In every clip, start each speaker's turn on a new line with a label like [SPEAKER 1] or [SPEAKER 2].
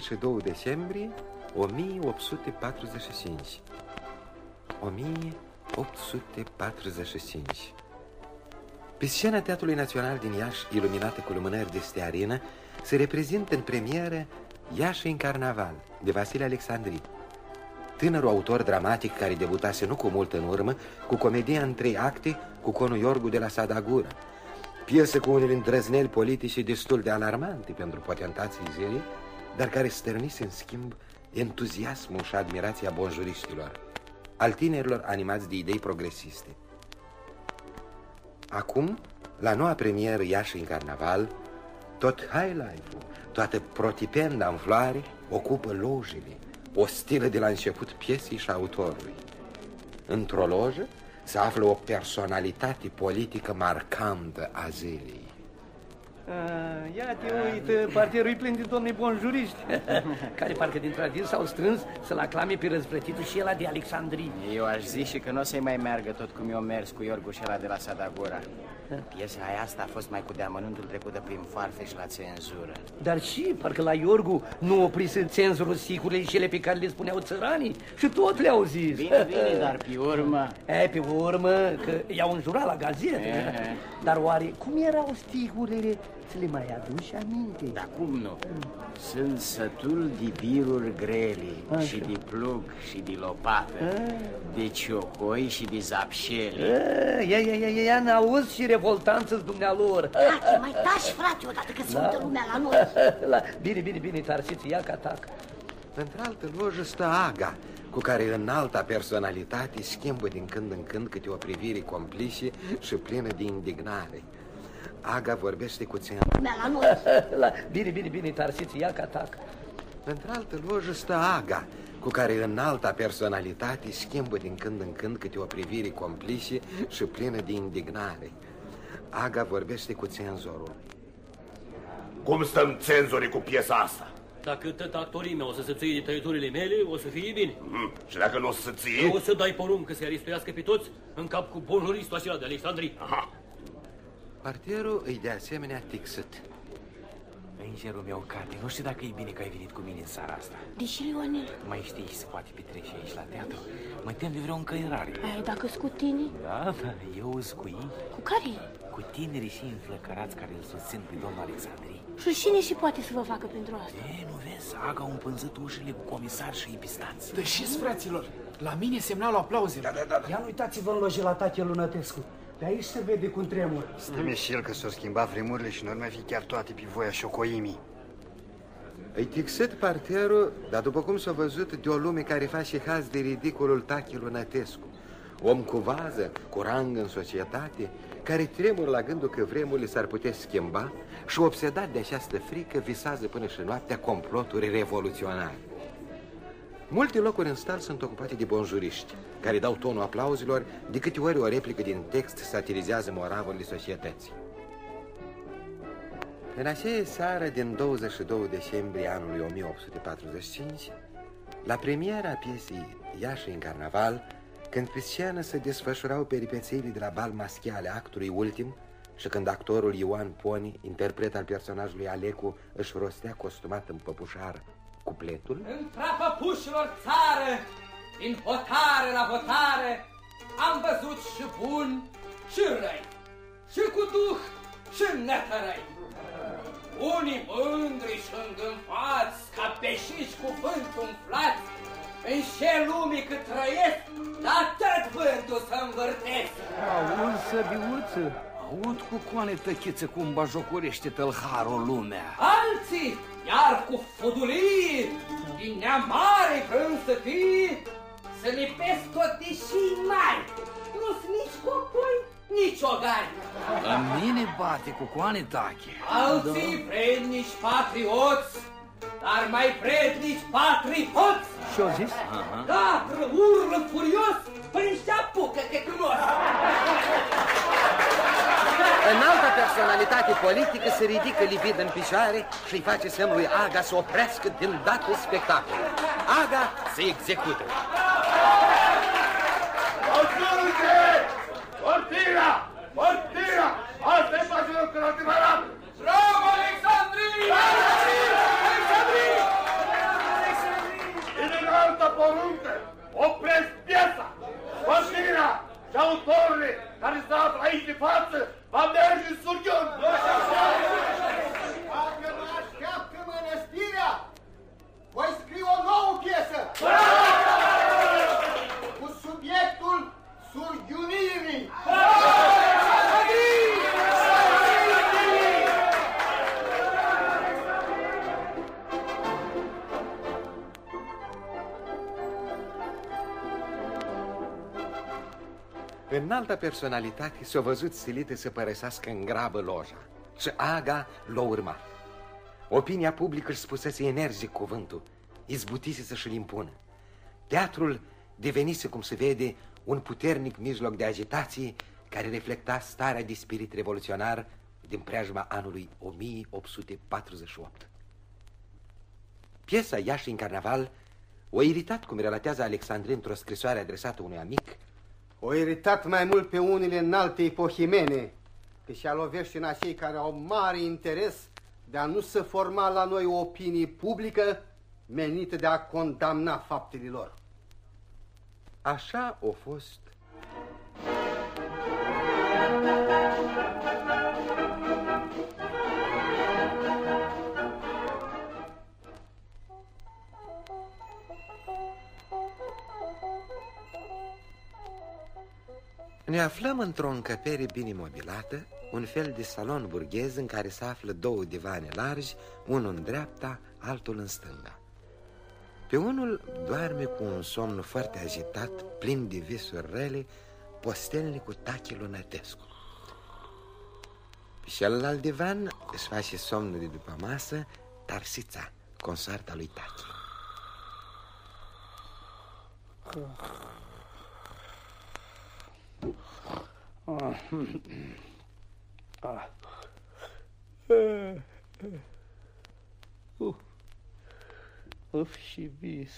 [SPEAKER 1] 22 decembrie 1845 1845 Pe scena Teatrului Național din Iași, iluminată cu lumânări de stearină, se reprezintă în premieră Iași în carnaval, de Vasile Alexandri. Tânărul autor dramatic care debutase nu cu mult în urmă, cu comedia în trei acte, cu conul Iorgu de la Sadagura, piesă cu unele îndrăzneli politice destul de alarmante pentru potentații zilei, dar care stărnise în schimb entuziasmul și admirația bonjuriștilor, al tinerilor animați de idei progresiste. Acum, la noua premieră Iași în carnaval, tot high life-ul, toată protipenda în floare ocupă lojile, o stilă de la început piesei și autorului. Într-o lojă se află o personalitate politică marcantă a zilei.
[SPEAKER 2] Uh, ia te uit, partierul e plin de domni bonjuriști. Care parcă din tradiție s-au strâns să-l aclame pe răzplătitul și ăla de Alexandrii
[SPEAKER 3] Eu aș zice că nu o să-i mai meargă tot cum eu mers cu Iorguș și ăla de la Sadagura Piesa aia asta a fost mai cu deamănuntul trecută prin farfe și la cenzură.
[SPEAKER 2] Dar și parcă la Iorgu nu oprise cenzurul sicurile și cele pe care le spuneau țăranii Și tot le-au zis.
[SPEAKER 3] Bine, bine, dar pe urmă.
[SPEAKER 2] E, pe urmă, că i-au înjurat la gazete
[SPEAKER 3] E.
[SPEAKER 2] Dar oare cum erau sticurile? Ți le mai aduci aminte?
[SPEAKER 3] Dar cum nu? Sunt sătul de biruri grele
[SPEAKER 2] Așa.
[SPEAKER 3] și de plug și de lopată De ciocoi și de zapșele
[SPEAKER 2] E, Ia, ia, ia, ia, ia, n-auzi și revoltanță-ți dumnealor
[SPEAKER 4] Tache, mai taci, frate, odată că se uită lumea la noi.
[SPEAKER 2] La, Bine, bine, bine, Tarsiță, ia ca tac
[SPEAKER 1] Într-altă lojă stă Aga, cu care în alta personalitate schimbă din când în când câte o privire complice și plină de indignare. Aga vorbește cu țean.
[SPEAKER 4] Lumea la noi.
[SPEAKER 2] La, Bine, bine, bine, Tarsiță, ia ca tac
[SPEAKER 1] Într-altă lojă stă Aga, cu care în alta personalitate schimbă din când în când câte o privire complice și plină de indignare. Aga vorbește cu cenzorul.
[SPEAKER 5] Cum stăm cenzorii cu piesa asta?
[SPEAKER 6] Dacă tot actorii mei o să se ție de tăieturile mele, o să fie bine.
[SPEAKER 5] Hmm. Și dacă nu o să ție?
[SPEAKER 6] O să dai poruncă să-i aristuiască pe toți în cap cu bonjuristul acela de Alexandrii.
[SPEAKER 5] Aha.
[SPEAKER 1] Parterul îi de asemenea tixit.
[SPEAKER 7] Îngerul meu, Cate, nu știu dacă e bine că ai venit cu mine în seara asta.
[SPEAKER 4] Deși, Lionel,
[SPEAKER 7] Mai știi ce se poate petrece aici la teatru? Mă tem de vreo încăierare.
[SPEAKER 4] ai dacă cu tine?
[SPEAKER 7] Da, da, eu sunt cu ei,
[SPEAKER 4] Cu care?
[SPEAKER 7] cu tinerii și înflăcărați care îl susțin pe domnul Alexandrii.
[SPEAKER 4] Și cine și poate să vă facă pentru asta?
[SPEAKER 7] E, nu vezi, Aga au împânzit ușile cu comisari și epistați.
[SPEAKER 8] Dășiți, fraților! La mine semnalul aplauzelor.
[SPEAKER 5] Da, da, da.
[SPEAKER 2] Ia uitați-vă în loje la tate Lunătescu Pe aici se vede cum tremur
[SPEAKER 9] Stăme și el că s-au schimbat vremurile și nu ar mai fi chiar toate pe voia șocoimii.
[SPEAKER 1] Îi tixit parterul, dar după cum s-a văzut, de o lume care face haz de ridicolul Tachi Lunătescu. Om cu vază, cu rang în societate, care tremur la gândul că vremurile s-ar putea schimba și obsedat de această frică visează până și noaptea comploturi revoluționare. Multe locuri în stal sunt ocupate de bonjuriști, care dau tonul aplauzilor de câte ori o replică din text satirizează moravurile societății. În aceea seară din 22 decembrie anului 1845, la premiera piesei Iași în carnaval, când pe scenă se desfășurau peripețiile de la bal masche ale actului ultim și când actorul Ioan Poni, interpret al personajului Alecu, își rostea costumat în păpușar cupletul,
[SPEAKER 10] În trapă pușilor țară, din hotare la hotare, am văzut și bun și răi, și cu duh și netărăi. Unii mândri și îngânfați, ca peșiși cu vânt umflați, în ce lume cât trăiesc, la tot vântul să învârtesc.
[SPEAKER 2] Auzi, săbiuță
[SPEAKER 7] Aud cu coane tăchiță cum bajocorește tălharul lumea.
[SPEAKER 10] Alții, iar cu fudulii, din neam mare vrând să fii, să lipesc tot deși mari, nu-s nici copoi, nici ogari.
[SPEAKER 7] La mine bate cu coane tache.
[SPEAKER 10] Alții vrednici patrioți, dar mai vrednici patrioți.
[SPEAKER 2] Și-o zis?
[SPEAKER 10] Gatră, urlă furios, până se apucă că cunosc.
[SPEAKER 1] Înalta personalitate politică se ridică livid în picioare și îi face semnul lui Aga să oprească din dată spectacolul. Aga se execută.
[SPEAKER 5] Ascultă! Portira! Portira! Asta e pasionul că l-a
[SPEAKER 10] Bravo, Alexandrii!
[SPEAKER 5] Alexandrii! În înaltă poruncă, opresc piesa! Portira și autorile care se află aici de față va merge în surghiun!
[SPEAKER 11] Dacă mă așteaptă mănăstirea, voi scrie o nouă piesă! Cu subiectul surghiunirii!
[SPEAKER 1] Înalta personalitate s-a văzut silită să părăsească în grabă loja și Aga l-a urmat. Opinia publică își spusese energic cuvântul, izbutise să-și-l impună. Teatrul devenise, cum se vede, un puternic mijloc de agitație care reflecta starea de spirit revoluționar din preajma anului 1848. Piesa Iași în carnaval o iritat, cum relatează Alexandrin într-o scrisoare adresată unui amic,
[SPEAKER 11] O iritat mai mult pe unele înalte epohimene, că și-a lovește în acei care au mare interes de a nu se forma la noi o opinie publică menită de a condamna faptele lor.
[SPEAKER 1] Așa a fost Ne aflăm într-o încăpere bine mobilată, un fel de salon burghez în care se află două divane largi, unul în dreapta, altul în stânga. Pe unul doarme cu un somn foarte agitat, plin de visuri rele, postelnicul Tache Lunătescu. Pe celălalt divan își face somnul de după masă Tarsița, consoarta lui Tache.
[SPEAKER 2] Ah. Ah. Uh. Uf, și vis,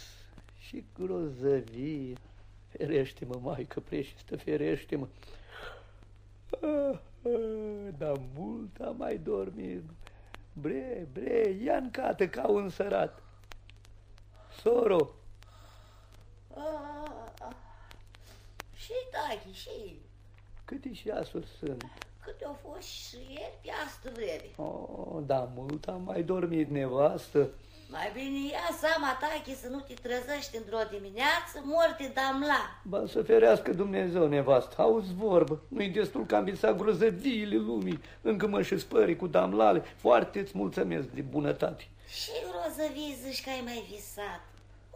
[SPEAKER 2] și grozăvie. Ferește-mă, maică preșistă, ferește-mă. Ah, ah, dar mult am mai dormit. Bre, bre, ia în cată ca un sărat. Soro,
[SPEAKER 4] Ah, Și tachi, și
[SPEAKER 2] câte ceasuri sunt?
[SPEAKER 4] câte au fost și ieri pe astă vreme.
[SPEAKER 2] Oh, da, mult am mai dormit, nevastă.
[SPEAKER 4] Mai bine ia seama, tachi, să nu te trezești într-o dimineață, morte damla.
[SPEAKER 2] Ba să ferească Dumnezeu, nevastă, auzi vorbă. Nu-i destul că am visat grozăviile lumii. Încă mă și spări cu damlale. Foarte îți mulțumesc de bunătate.
[SPEAKER 4] Și rozăvii zici că ai mai visat.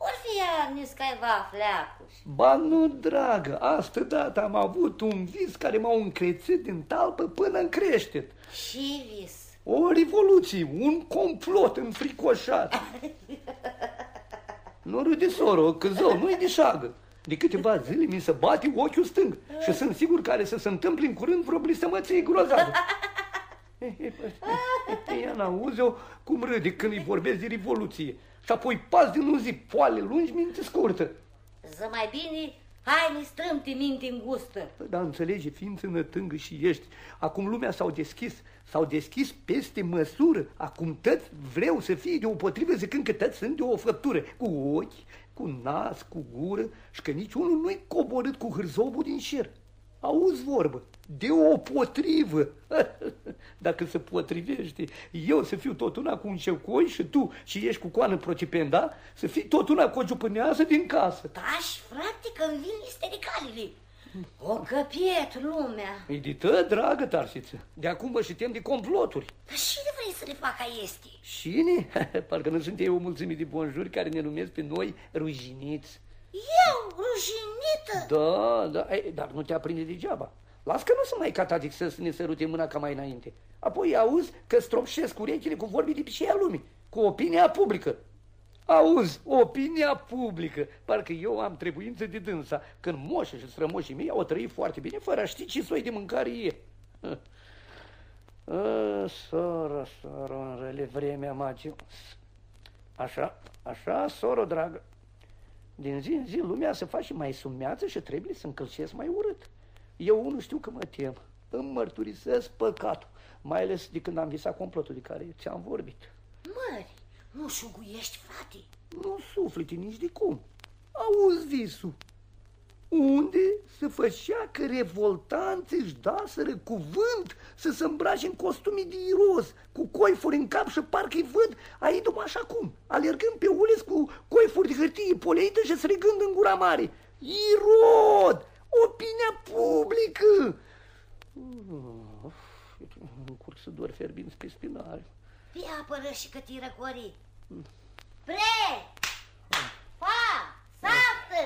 [SPEAKER 4] Ori fi ea niscaiva fleacuși.
[SPEAKER 2] Ba nu, dragă, astă dată am avut un vis care m-a încrețit din talpă până în creștet.
[SPEAKER 4] Și vis.
[SPEAKER 2] O revoluție, un complot înfricoșat. Nu râde soro, că zău, nu-i de șagă. De câteva zile mi se bate ochiul stâng și sunt sigur că are să se întâmple în curând vreo blistămăție grozavă. Ea n-auzi-o cum râde când îi vorbesc de revoluție. Și apoi pas din zi, poale lungi, minte scurtă.
[SPEAKER 4] Ză mai bine, hai ne strâmte minte îngustă.
[SPEAKER 2] Păi, Dar înțelege, ființă nătângă și ești. Acum lumea s-au deschis, s-au deschis peste măsură. Acum tăți vreau să fie de o potrivă zicând că tăți sunt de o făptură. Cu ochi, cu nas, cu gură și că niciunul nu-i coborât cu hârzobul din șer. Auzi vorbă, de o potrivă. Dacă se potrivește, eu să fiu tot una cu un șevcoi și tu și ești cu coană procipenda, să fii tot una cu o giupâneasă din casă.
[SPEAKER 4] Tași, frate, că îmi vin istericalele. O căpiet lumea.
[SPEAKER 2] E de tă, dragă Tarsiță, de acum mă și tem de comploturi.
[SPEAKER 4] Dar cine vrei să le facă este?
[SPEAKER 2] Cine? Parcă nu sunt eu o mulțime de bonjuri care ne numesc pe noi rujiniți.
[SPEAKER 4] Eu, rujinită?
[SPEAKER 2] Da, da, ei, dar nu te aprinde degeaba. Las că nu sunt mai catatic să ne sărute mâna ca mai înainte. Apoi auzi că stropșesc urechile cu vorbii de pișea lumii, cu opinia publică. Auzi, opinia publică. Parcă eu am trebuință de dânsa, când moșii și strămoșii mei au trăit foarte bine, fără a ști ce soi de mâncare e. A, soră, soră, în rele vremea m-a ajuns. Așa, așa, soră dragă. Din zi în zi lumea se face mai sumeață și trebuie să încălcesc mai urât. Eu unul știu că mă tem. Îmi mărturisesc păcatul, mai ales de când am visat complotul de care ți-am vorbit.
[SPEAKER 4] Mări, nu șuguiești, frate?
[SPEAKER 2] Nu suflete nici de cum. Auzi visul. Unde se făcea că revoltanți își daseră cuvânt să se îmbrace în costumii de iros, cu coifuri în cap și parcă-i văd aici așa cum, alergând pe uliți cu coifuri de hârtie poleită și strigând în gura mare. Irod! Opinia publică! Uf, încurc să dor ferbinți pe spinare.
[SPEAKER 4] Fii apără și că tirăcori. Pre! Pa! Saptă!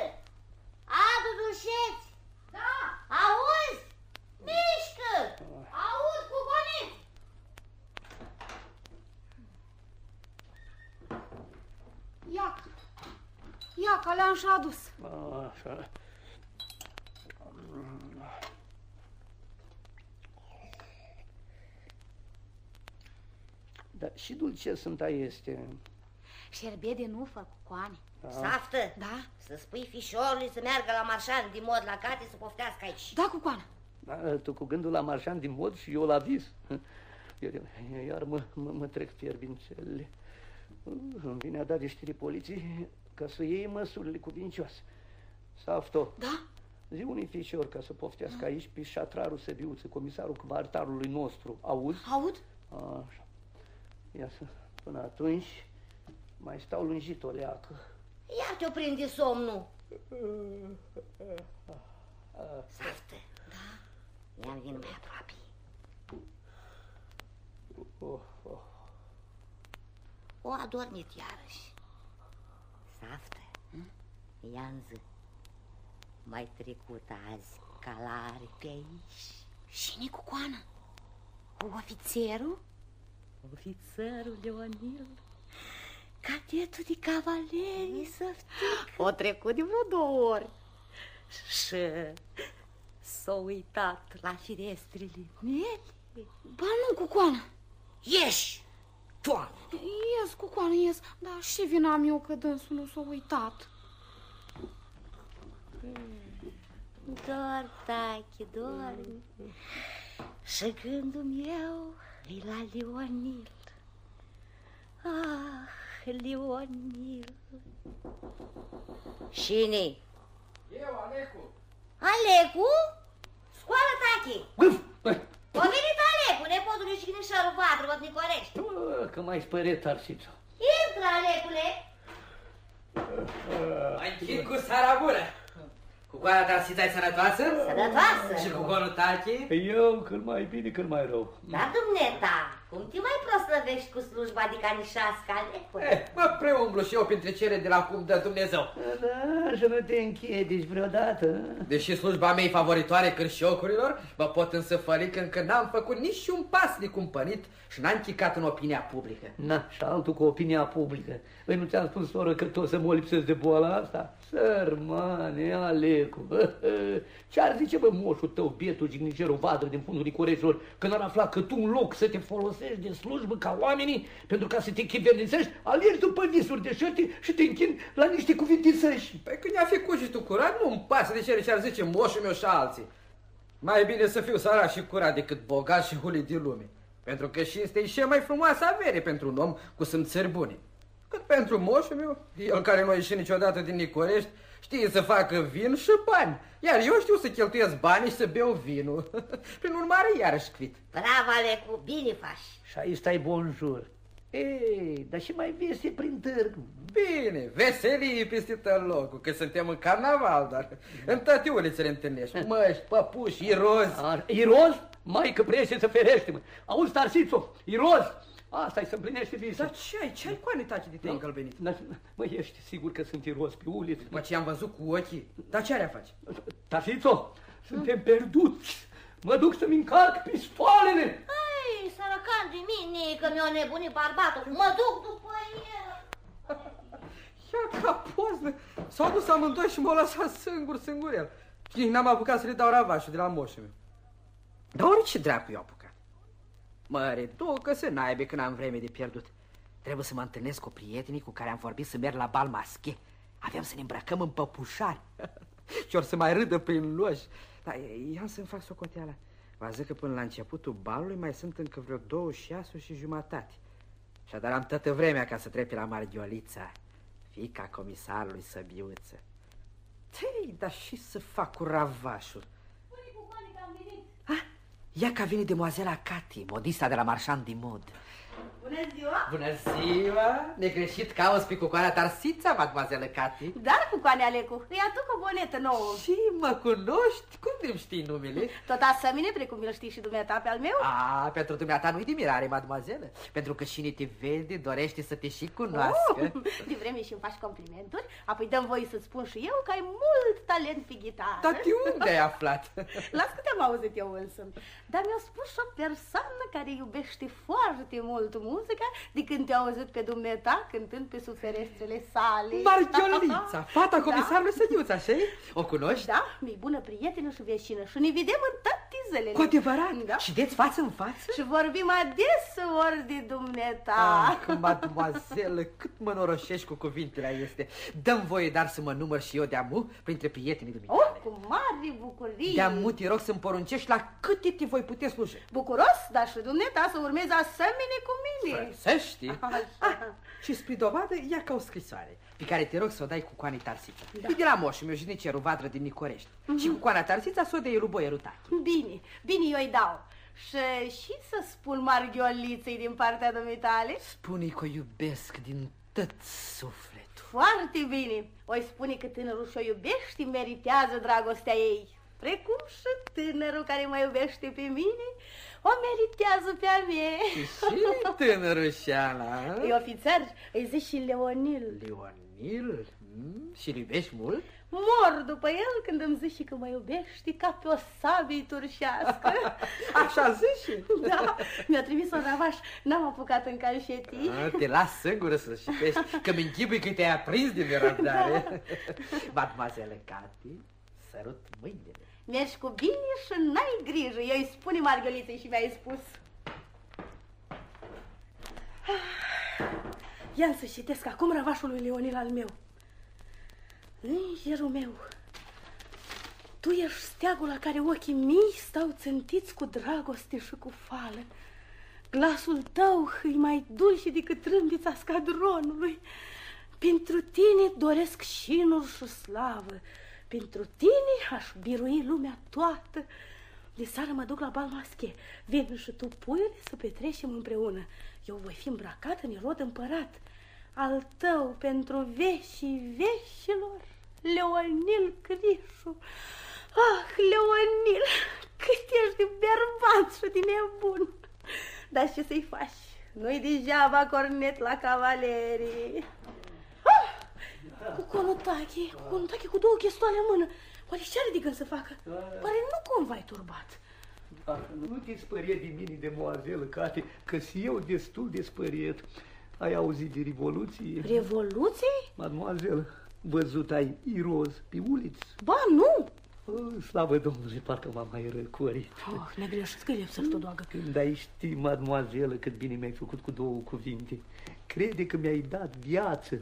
[SPEAKER 4] Adu dușeți! Da! Auzi? Mișcă! Aud cu goniți!
[SPEAKER 12] Ia, ia, că le-am și adus.
[SPEAKER 2] Așa. Da, și dulce sunt a este.
[SPEAKER 12] Șerbet de nufă cu coane.
[SPEAKER 2] Da.
[SPEAKER 4] Saftă?
[SPEAKER 12] Da?
[SPEAKER 4] Să spui fișorului să meargă la marșan din mod la cate să poftească aici.
[SPEAKER 12] Da, cu coană.
[SPEAKER 2] Da, tu cu gândul la marșan din mod și eu la vis. Iar, iar mă, mă, mă trec fierbințele. Îmi vine a da de știri poliții ca să iei măsurile cuvincioase. Safto.
[SPEAKER 12] Da?
[SPEAKER 2] Zi unui fișor ca să poftească aici pe șatrarul Săbiuță, comisarul quartarului nostru. Auzi?
[SPEAKER 12] Aud?
[SPEAKER 2] Așa. Ia să, până atunci, mai stau lungit o leacă.
[SPEAKER 4] Iar te-o prinde somnul. Saftă.
[SPEAKER 12] Da?
[SPEAKER 4] Ia-mi vin mai aproape.
[SPEAKER 2] Oh, oh.
[SPEAKER 4] O adormit iarăși. Saftă. ia zi. Mai trecut azi calare pe aici.
[SPEAKER 12] Și cu coană? Ofițerul?
[SPEAKER 4] Ofițerul Leonil. Cadetul de cavalerii, săftic. O trecut de vreo două ori. Și s-a uitat la firestrele mele.
[SPEAKER 12] Ba nu, cu coană.
[SPEAKER 4] Ieși! Toamnă!
[SPEAKER 12] Ies, cu coană, ies. Dar și vina am eu că dânsul nu s-a uitat.
[SPEAKER 4] Dor, tachi, dormi. Și gândul meu e la Leonil. Ah, Leonil. Cine?
[SPEAKER 10] Eu, Alecu.
[SPEAKER 4] Alecu? Scoală, tachi! Alecu, nepotul lui Cinișorul Patru, văd Nicorești.
[SPEAKER 2] Bă, Că mai spăret Tarsița.
[SPEAKER 4] Intră, Alecule!
[SPEAKER 10] Ai închid cu sara bună. Cu coara ta sitai sănătoasă?
[SPEAKER 4] Sănătoasă.
[SPEAKER 10] Și cu corul tachi?
[SPEAKER 2] Eu cât mai bine, cât mai rău.
[SPEAKER 4] Da, dumneata, cum te mai proslăvești cu slujba de canișască, Alecule?
[SPEAKER 10] Eh, mă preumblu și eu printre cele de la cum dă Dumnezeu.
[SPEAKER 2] Da, să nu te închedici vreodată.
[SPEAKER 10] Deși slujba mea e favoritoare cârșocurilor, mă pot însă fări că încă n-am făcut nici un pas de cumpănit și n-am chicat în opinia publică.
[SPEAKER 2] Na, și altul cu opinia publică. Păi nu ți-am spus, soră, că tot să mă lipsesc de boala asta? Sărmane, Alecu, ce-ar zice, bă, moșul tău, bietul gignicerul vadă din fundul Nicoreșilor, când ar afla că tu în loc să te folosești de slujbă ca oamenii, pentru ca să te chivernisești, alergi după visuri de șerti și te închini la niște cuvinte săși.
[SPEAKER 10] Păi când i-a fi cu și tu curat, nu-mi pasă de ce ce-ar zice moșul meu și alții. Mai bine să fiu sărac și curat decât bogat și hulit din lume. Pentru că și este și mai frumoasă avere pentru un om cu simțări bune. Cât pentru moșul meu, el care nu a ieșit niciodată din Nicorești, știe să facă vin și bani. Iar eu știu să cheltuiesc banii și să beau vinul. Prin urmare, iarăși quit.
[SPEAKER 4] Bravo, Alecu, bine faci.
[SPEAKER 2] Și aici stai bonjour. Ei, dar și mai vese prin târg.
[SPEAKER 10] Bine, veselie peste tot locul, că suntem în carnaval, dar în toate ulițele întâlnești. Măști, păpuși, irozi.
[SPEAKER 2] Iroz? Mai că presie să ferește, mă. Auzi, Tarsițo, iroz! Asta e să împlinește visul.
[SPEAKER 10] Dar ce ai? Ce ai cu anitace de te încălbenit?
[SPEAKER 2] Mă, ești sigur că sunt iroz pe uliță?
[SPEAKER 10] După ce am văzut cu ochii, dar ce are face?
[SPEAKER 2] Tarsițo, suntem pierduți. Mă duc să-mi încarc pistoalele.
[SPEAKER 4] Ai, sărăcan de mine, că mi-a nebunit barbatul. Mă duc după el.
[SPEAKER 10] Ia ca poză. S-au dus amândoi și m-au lăsat singur, singur el. Și n-am apucat să le dau ravașul de la moșul meu. Dar ori ce dracu i-au apucat? Mă reduc să naibe când am vreme de pierdut. Trebuie să mă întâlnesc cu prietenii cu care am vorbit să merg la bal masche. Aveam să ne îmbrăcăm în păpușari. și or să mai râdă prin loși. Dar ia să-mi fac socoteala. Vă zic că până la începutul balului mai sunt încă vreo două șase și jumătate. Și dar am toată vremea ca să trec pe la Marghiolița, fica comisarului Săbiuță. Tei, dar și să fac cu ravașul. Ia ca vine demoazela Cati, modista de la Marchand de Mod.
[SPEAKER 13] Bună ziua!
[SPEAKER 10] Bună ziua! Negreșit cauți pe cucoana Tarsița, mademoiselle Cati?
[SPEAKER 13] Da, cucoane Alecu, îi aduc o bonetă nouă.
[SPEAKER 10] Și mă cunoști? Cum îmi știi numele?
[SPEAKER 13] Tot asemenea, precum îl știi și dumneata pe al meu?
[SPEAKER 10] A, pentru dumneata nu-i de mirare, mademoiselle, pentru că cine te vede dorește să te și cunoască. Oh,
[SPEAKER 13] de vreme și îmi faci complimenturi, apoi dăm voie să-ți spun și eu că ai mult talent pe gitară.
[SPEAKER 10] Dar de unde ai aflat?
[SPEAKER 13] Las că te-am auzit eu însă. Dar mi-a spus o persoană care iubește foarte mult muzica de când te-a auzit pe dumneata cântând pe suferestrele sale.
[SPEAKER 10] Marghiolița, fata da. comisarului Sădiuța, așa O cunoști?
[SPEAKER 13] Da, mi bună prietenă și vecină și ne vedem în toate zilele.
[SPEAKER 10] Cu adevărat? Da. Și deți față în față?
[SPEAKER 13] Și vorbim ori de dumneata.
[SPEAKER 10] Ah, mademoiselle, cât mă noroșești cu cuvintele este. Dăm voie dar să mă număr și eu de amu printre prietenii dumitale.
[SPEAKER 13] Oh, cu mare bucurie.
[SPEAKER 10] De amu te rog să-mi poruncești la câte te voi putea sluji.
[SPEAKER 13] Bucuros, dar și dumneata să urmezi asemenea cu mine.
[SPEAKER 10] Să știi. Ah, și spre dovadă, ia ca o scrisoare, pe care te rog să o dai cu coanii Tarsița. Da. de la moșul meu jinicerul Vadră din Nicorești. Uh mhm. -huh. Și cu coana Tarsița să o dai lui Boierul
[SPEAKER 13] Bine, bine, eu îi dau. Și, și să spun Marghioliței din partea dumitale?
[SPEAKER 10] Spune-i că o iubesc din tot sufletul.
[SPEAKER 13] Foarte bine. O spune că tânărul și-o iubește, meritează dragostea ei. Precum și tânărul care mă iubește pe mine, o meritează pe a mie.
[SPEAKER 10] Și tânărul șala.
[SPEAKER 13] E ofițer, îi zici și Leonil.
[SPEAKER 10] Leonil? Mm, și-l iubești mult?
[SPEAKER 13] Mor după el când îmi zici că mă iubești ca pe o sabie turșească.
[SPEAKER 10] Așa zici?
[SPEAKER 13] Da, mi-a trimis un ravaș, n-am apucat în calșetii.
[SPEAKER 10] A, te las singură să știți, că mi închipui că te-ai aprins de nerăbdare. Da. Mademoiselle Cati, sărut mâinile.
[SPEAKER 13] Mergi cu bine și n-ai grijă, eu îi spune Margăliței și mi-ai spus. Ia să citesc acum răvașul lui Leonil al meu. Îngerul meu, tu ești steagul la care ochii mii stau țântiți cu dragoste și cu fală. Glasul tău îi mai dulce decât râmbița scadronului. Pentru tine doresc șinuri și slavă. Pentru tine aș birui lumea toată. De seară mă duc la bal masche. Vin și tu, puiule, să petrecem împreună. Eu voi fi îmbrăcat în rod împărat. Al tău pentru veșii veșilor, Leonil Crișu. Ah, Leonil, cât ești de bărbat și de nebun. Dar ce să-i faci? Nu-i degeaba cornet la cavalerii. Cu conotache, cu conotache cu două chestoale în mână. Oare ce are de gând să facă? Pare nu cumva ai turbat.
[SPEAKER 2] Dacă nu te spărie de mine, de moazelă, Cate, că și eu destul de spăriet. Ai auzit de revoluție?
[SPEAKER 13] Revoluție?
[SPEAKER 2] Mademoiselle, văzut ai iroz pe uliți?
[SPEAKER 13] Ba, nu!
[SPEAKER 2] Oh, slavă Domnului, parcă m-am mai răcorit.
[SPEAKER 13] Oh, ne greșit că e să-și doagă.
[SPEAKER 2] Când ai ști, mademoiselle, cât bine mi-ai făcut cu două cuvinte. Crede că mi-ai dat viață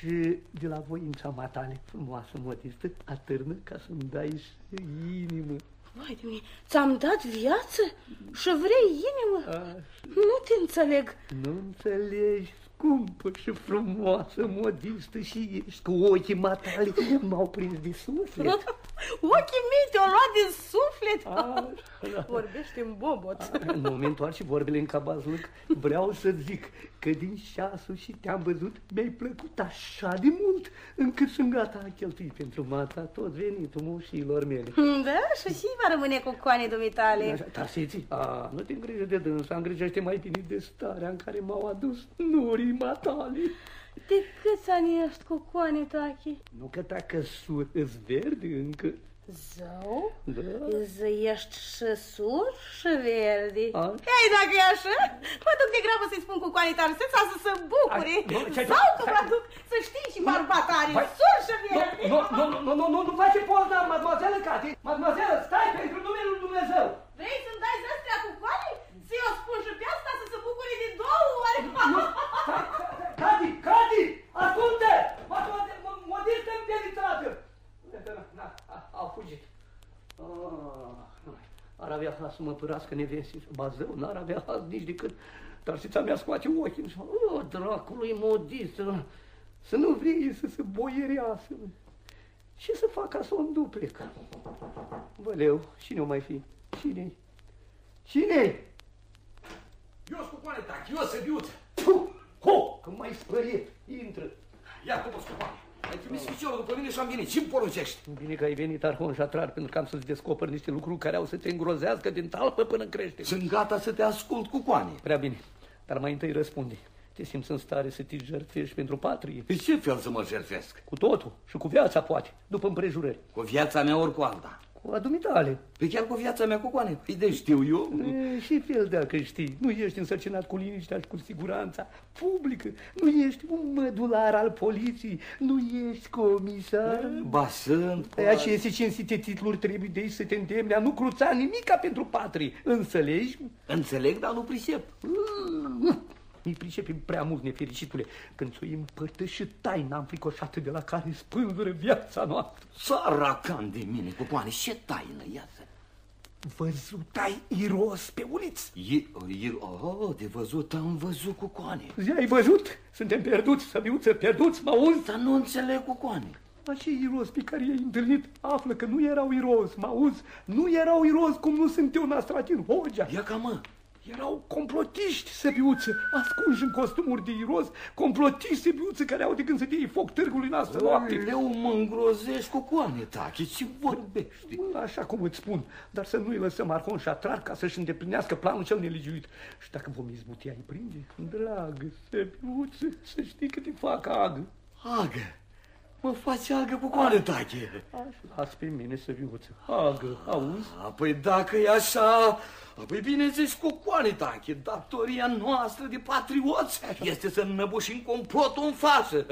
[SPEAKER 2] și de la voința matale frumoasă, modistă, atârnă ca să-mi dai și inimă.
[SPEAKER 13] Vai de mine, ți-am dat viață și vrei inimă? A, nu te înțeleg.
[SPEAKER 2] Nu înțelegi, scumpă și frumoasă, modistă și ești cu ochii matale m-au prins de suflet.
[SPEAKER 13] ochii mei te-au luat de suflet? A, da. Vorbește în bobot.
[SPEAKER 2] A, nu mi întoarce vorbele în cabazluc. Vreau să zic că din șasul și te-am văzut mi-ai plăcut așa de mult încât sunt gata a cheltui pentru mata tot venitul moșilor mele.
[SPEAKER 13] Da, și și va rămâne cu coane dumitale.
[SPEAKER 2] Dar să a, nu te îngrijă de dânsa, îngrijește mai bine de starea în care m-au adus nurii matale.
[SPEAKER 13] De câți ani ești cu coane, Tachi?
[SPEAKER 2] Nu că dacă sur îți verde încă.
[SPEAKER 13] Zău? Da. Ză ești și sur și verde. Hei, dacă e așa, mă duc de grabă să-i spun cu coanitarul să să se bucure. Sau că mă duc să știi și barbata are sur și verde.
[SPEAKER 2] Nu, nu, nu, nu, nu, nu face poză, mademoiselle Cati. Mademoiselle, stai pentru numele lui Dumnezeu.
[SPEAKER 13] Vrei să-mi dai zăstrea cu coane? Să eu spun și
[SPEAKER 2] pe asta să se bucure de două ori. Cati, Cati, asculte! Mă modistă-mi pe literatură. Da, da, au fugit. Ah, ar avea haz să mă pârască nevestit. Ba zău, n-ar avea haz nici decât tarsița mea scoate ochii și o, oh, dracului modist, ah, să nu vrei să se boierească. Ce să fac ca să o înduplec? Văleu, cine o mai fi? Cine-i? Cine-i?
[SPEAKER 5] Eu scupoane, tac, eu săbiuță.
[SPEAKER 2] Ho, că m-ai spărit, intră.
[SPEAKER 5] Ia, cum scupoane. Ai trimis ficiorul după mine și am venit. Ce-mi poruncești?
[SPEAKER 2] Bine că ai venit, Arhon Șatrar, pentru că am să-ți descoper niște lucruri care au să te îngrozească din talpă până în crește.
[SPEAKER 5] Sunt gata să te ascult cu coane.
[SPEAKER 2] Prea bine, dar mai întâi răspunde. Te simți în stare să te jertfești pentru patrie?
[SPEAKER 5] Pe ce fel să mă jertfesc?
[SPEAKER 2] Cu totul și cu viața, poate, după împrejurări.
[SPEAKER 5] Cu viața mea ori cu alta.
[SPEAKER 2] Cu adumitale.
[SPEAKER 5] Pe chiar cu viața mea cu coane. Păi de știu eu.
[SPEAKER 2] E, și fel dacă știi. Nu ești însărcinat cu liniștea și cu siguranța publică. Nu ești un mădular al poliției. Nu ești comisar.
[SPEAKER 5] Ba sunt.
[SPEAKER 2] De aceea este cinstite titluri trebuie de să te îndemne a nu cruța nimica pentru patrie. Înțelegi?
[SPEAKER 5] Înțeleg, dar nu pricep.
[SPEAKER 2] Îi pricepi prea mult, nefericitule, când ți-o împărtășit taina înfricoșată de la care spânzură viața noastră.
[SPEAKER 5] Saracan de mine, cupoane, ce taină, iată.
[SPEAKER 2] Văzut ai iros pe uliți?
[SPEAKER 5] E, e, oh, de văzut am văzut cu coane.
[SPEAKER 2] Zi, ai văzut? Suntem pierduți, săbiuță, pierduți, mă auzi?
[SPEAKER 5] Dar nu înțeleg cu coane.
[SPEAKER 2] Acei iros pe care i-ai întâlnit află că nu erau iros, mă auzi? Nu erau iros cum nu sunt eu Nastratin Hogea.
[SPEAKER 5] Ia ca mă.
[SPEAKER 2] Erau complotiști săbiuță, ascunși în costumuri de iros, complotiști săbiuță care au de când să iei foc târgului noastră noapte.
[SPEAKER 5] Leu mă îngrozești cu coane, tache, ce vorbești?
[SPEAKER 2] Așa cum îți spun, dar să nu-i lăsăm Arhon și Atrar ca să-și îndeplinească planul cel nelegiuit. Și dacă vom izbuti ai prinde, dragă săbiuță, să știi că te fac agă.
[SPEAKER 5] Agă? Mă faci agă cu coane, tache.
[SPEAKER 2] Las pe mine să viuță. Agă, auzi?
[SPEAKER 5] A, păi dacă e așa, păi bine zici cu coane, tache. Datoria noastră de patrioți așa. este să înnăbușim complotul în față.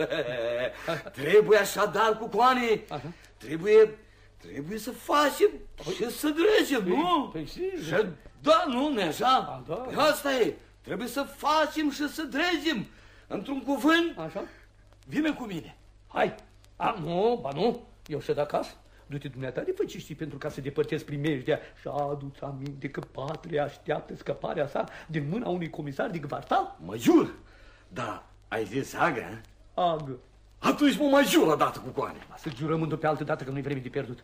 [SPEAKER 5] Trebuie așadar cu coane. Așa. Trebuie, trebuie să facem păi, și să dregem, păi, nu?
[SPEAKER 2] Păi și,
[SPEAKER 5] și da, nu, ne așa?
[SPEAKER 2] da.
[SPEAKER 5] Păi asta e. Trebuie să facem și să dregem. Într-un cuvânt,
[SPEAKER 2] așa?
[SPEAKER 5] vină cu mine.
[SPEAKER 2] Hai. A, nu, ba nu, eu șed acasă. Du-te dumneata de fă ce știi pentru ca să depărtezi primejdea și adu-ți aminte că patria așteaptă scăparea sa din mâna unui comisar de gvartal?
[SPEAKER 5] Mă jur! Da, ai zis agă,
[SPEAKER 2] Agă.
[SPEAKER 5] Atunci mă mai jur odată cu coane.
[SPEAKER 2] Să jurăm într-o pe altă dată că nu-i vreme de pierdut.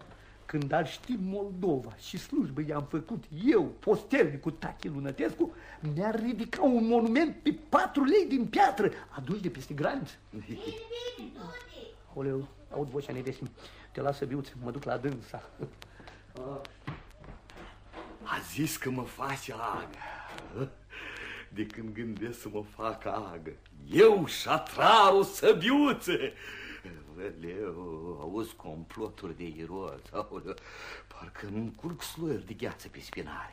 [SPEAKER 2] Când ar ști Moldova și slujbă i-am făcut eu, postelnicul Tachi Lunătescu, mi-ar ridica un monument pe patru lei din piatră, aduși de peste graniță. Oleu, aud vocea nevestii. Te lasă biuț, mă duc la dânsa.
[SPEAKER 5] A zis că mă face agă. De când gândesc să mă fac agă. Eu, șatrarul săbiuțe. Leu, auzi comploturi de iroz. Aoleu, parcă nu curg sloieri de gheață pe spinare.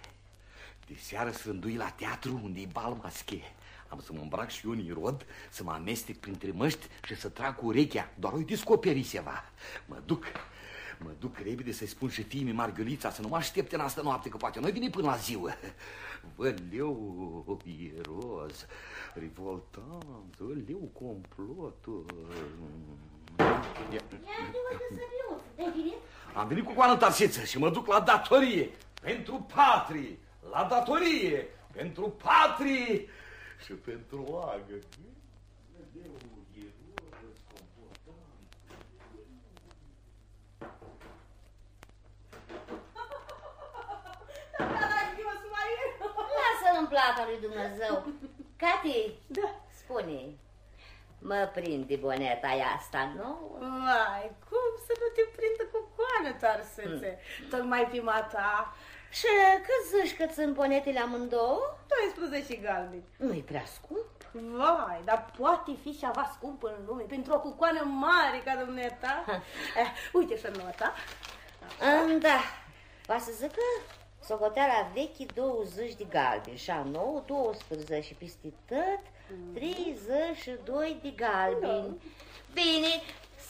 [SPEAKER 5] De seară strândui la teatru unde-i bal masche. Am să mă îmbrac și eu în irod, să mă amestec printre măști și să trag cu urechea. Doar o descoperi ceva. Mă duc, mă duc repede să-i spun și fiii Margălița să nu mă aștepte în asta noapte, că poate noi vine până la ziua. Văleu, iroz, revoltant, văleu, complotul.
[SPEAKER 4] Ia uite să viu, de venit?
[SPEAKER 5] Am venit cu coană tarsiță și mă duc la datorie. Pentru patrie, la datorie, pentru patrie și pentru agă.
[SPEAKER 4] Lasă-l în plata lui Dumnezeu. Cati,
[SPEAKER 13] da.
[SPEAKER 4] spune Mă prinde boneta asta, nu?
[SPEAKER 13] Mai, cum să nu te prindă cu coană, tarsâțe? Mm. Tocmai prima ta.
[SPEAKER 4] Și cât zici că sunt bonetele amândouă?
[SPEAKER 13] 12 galbeni.
[SPEAKER 4] Nu-i prea scump?
[SPEAKER 13] Vai, dar poate fi ceva scump în lume pentru o cucoană mare ca dumneata. eh, uite și nota.
[SPEAKER 4] Da, va să zic că socoteala vechi 20 de galbeni și a nou 12 peste tot 32 de galbeni. Bine,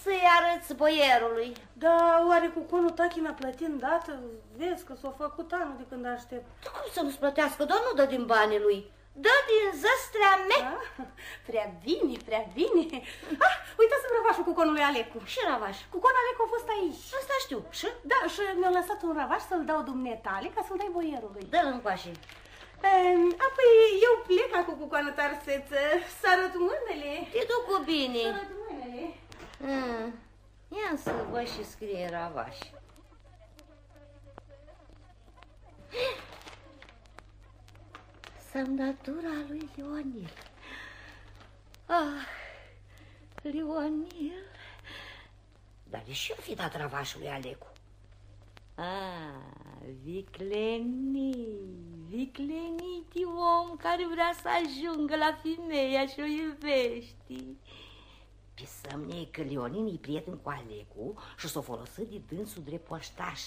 [SPEAKER 4] să-i arăți boierului.
[SPEAKER 13] Da, oare cu conul tachi mi-a plătit îndată? Vezi că s-a făcut anul de când aștept.
[SPEAKER 4] Dar cum să nu-ți plătească? Doar nu dă din banii lui. Dă din zăstrea mea.
[SPEAKER 13] Da? Prea bine, prea bine. Ah, uitați să vrăvașul cu cuconului Alecu.
[SPEAKER 4] Și ravaș?
[SPEAKER 13] Cuconul Alecu a fost aici.
[SPEAKER 4] Asta știu. Și?
[SPEAKER 13] Da, și mi-a lăsat un ravaș să-l dau dumnetale ca să-l dai boierului.
[SPEAKER 4] Dă-l încoace.
[SPEAKER 13] Ehm, Apoi eu plec cu cucoană tarseță. Să arăt mâinile.
[SPEAKER 4] Te duc cu bine.
[SPEAKER 13] Să arăt mâinile.
[SPEAKER 4] Mm. Ia să văd și scrie ravaș. Semnătura lui Leonil. Ah, Leonil. Dar de ce fi dat ravașul lui Alecu? Ah, vicleni, vicleniti om care vrea să ajungă la femeia și o iubești. Pisămne că Leonin e prieten cu Alecu și s-o folosit de dânsul drept poștaș.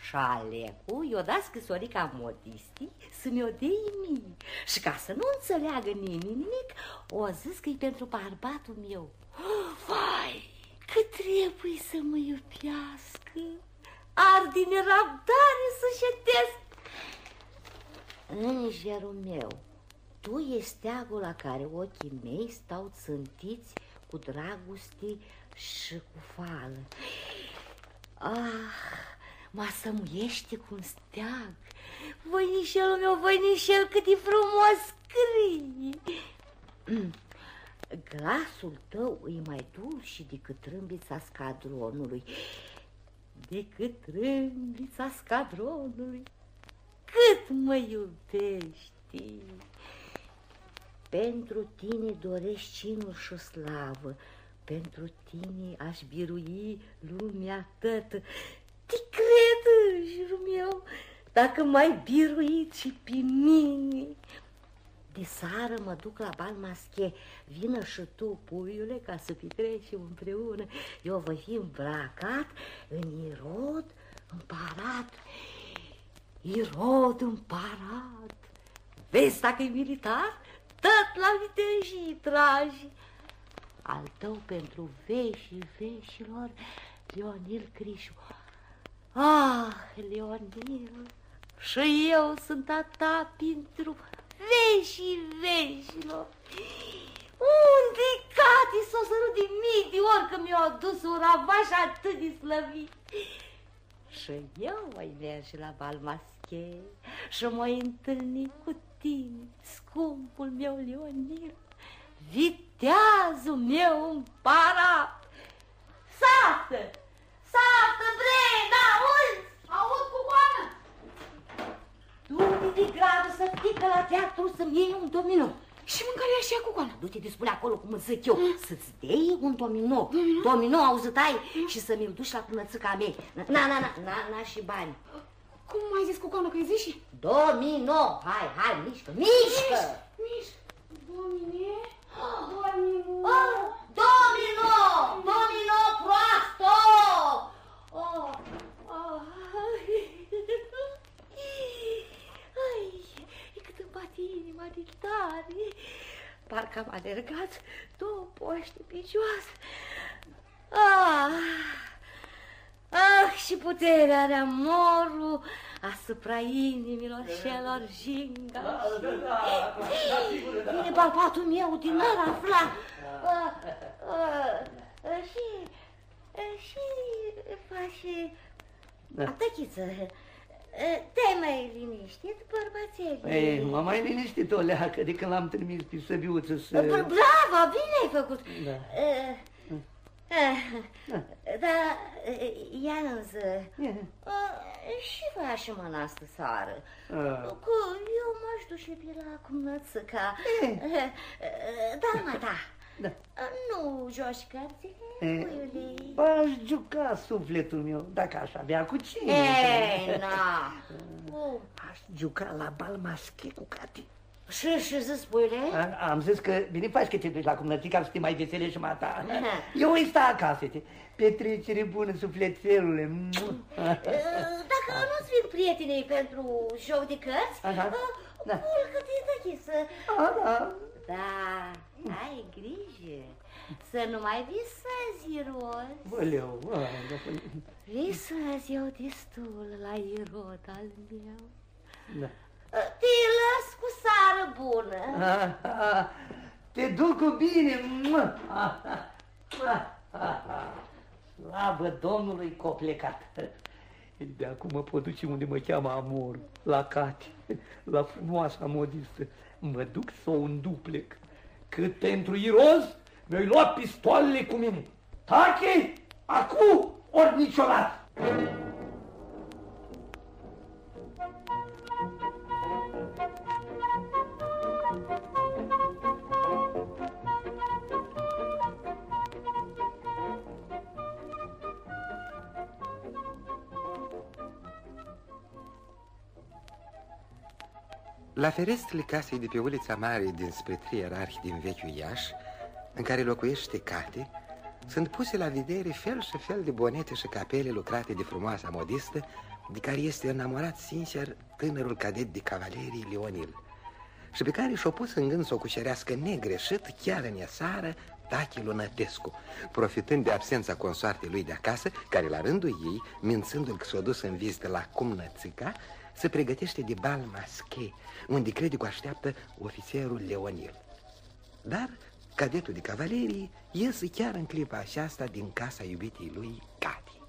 [SPEAKER 4] Și Alecu i-o dat scrisorica modistii să mi-o dea mie. Și ca să nu înțeleagă nimeni nimic, o zis că e pentru bărbatul meu. Vai, că trebuie să mă iubească. Ar din răbdare să șetesc. Îngerul meu, tu ești steagul la care ochii mei stau țântiți cu dragoste și cu fală. Ah, mă sămuiește cu un steag. Voinișelul meu, voinișel, cât e frumos scrie. Glasul tău e mai dulce decât trâmbița scadronului. Decât trâmbița scadronului. Cât mă iubești! Pentru tine doresc cinul și o slavă, pentru tine aș birui lumea tătă. Te cred, jurul meu, dacă mai biruit și pe mine. De sară mă duc la bal masche, vină și tu, puiule, ca să petrecem împreună. Eu voi fi îmbracat în Irod împarat. Irod împarat. Vezi dacă e militar? Tot la vitejii tragi. Al tău pentru veșii veșilor, Leonil Crișu. Ah, Leonil, și eu sunt a ta pentru veșii veșilor. Unde Cati s-o sărut de mii de ori că mi-au adus un ravaș atât de slăvit? Și eu mai merge la Balmasche și mă întâlni cu tine, scumpul meu Leonil, viteazul meu împarat. Sată! Sată, bre, n-auzi?
[SPEAKER 12] Aud cu coană!
[SPEAKER 4] Du-te de gradă să tică la teatru să-mi iei un domino.
[SPEAKER 12] Și mâncarea și cu coană.
[SPEAKER 4] Du-te de spune acolo cum îți zic eu, mm. să-ți dei un domino. Domino? Domino, auzit ai? Mm. Și să mi-l duci la cunățica mea. Na, na, na, na, na și bani.
[SPEAKER 12] Cum mai zis cu coană că-i zici?
[SPEAKER 4] Domino! Hai, hai, mișcă, mișcă!
[SPEAKER 12] Mișcă! Domine? Domino!
[SPEAKER 4] Oh, domino! Domino proasto! Oh, oh. Ai, e cât îmi bate inima de tare. Parcă am alergat două poște picioase. Ah! Ah, și puterea are morul asupra inimilor celor jinga.
[SPEAKER 5] Da, da, da,
[SPEAKER 4] Vine bărbatul meu din n-ar afla. Ah, ah, și, și face atachiță. Te-ai mai liniștit, bărbațel?
[SPEAKER 2] Ei, m-am mai liniștit o leacă de când l-am trimis pe săbiuță să...
[SPEAKER 4] Bravo, bine ai făcut. Da. Da, Ianză, și faci mă astă seară? Că eu m-aș duce pe la cumnățăca. Da, mă, da. Da. Nu joci cărțile, puiule?
[SPEAKER 2] Aș juca sufletul meu, dacă aș avea cu cine.
[SPEAKER 4] E, na.
[SPEAKER 2] Aș juca la bal masche cu Cati.
[SPEAKER 4] Și, și zis, puiule?
[SPEAKER 2] Am zis că bine faci că te duci la cumnățica să te mai vesele și mata. Eu îi sta acasă, te. Petrecere bună, sufletelule.
[SPEAKER 4] Dacă nu-ți vin prietenii pentru joc de cărți, da. pulcă-te închisă.
[SPEAKER 2] Da.
[SPEAKER 4] Da, ai grijă să nu mai visezi, Irod.
[SPEAKER 2] Băleu,
[SPEAKER 4] Visez eu destul la Irod al meu.
[SPEAKER 2] Da.
[SPEAKER 4] Te las cu sară bună.
[SPEAKER 2] Te duc cu bine. Slavă Domnului că plecat. De acum mă pot duce unde mă cheamă Amor, la Cati, la frumoasa modistă. Mă duc să o înduplec. Cât pentru Iroz, mi-ai luat pistoalele cu mine. Tache, acum ori niciodată.
[SPEAKER 1] La ferestrele casei de pe ulița mare dinspre trei ierarhi din vechiul Iași, în care locuiește Cate, sunt puse la vedere fel și fel de bonete și capele lucrate de frumoasa modistă, de care este enamorat sincer tânărul cadet de cavalerii Leonil, și pe care și-o pus în gând să o cucerească negreșit chiar în iasară Tachi Lunătescu, profitând de absența consoartei lui de acasă, care la rândul ei, mințându-l că s-a dus în vizită la cumnățica, se pregătește de bal masche, unde crede că așteaptă ofițerul Leonil. Dar cadetul de cavalerii iese chiar în clipa aceasta din casa iubitei lui Cati.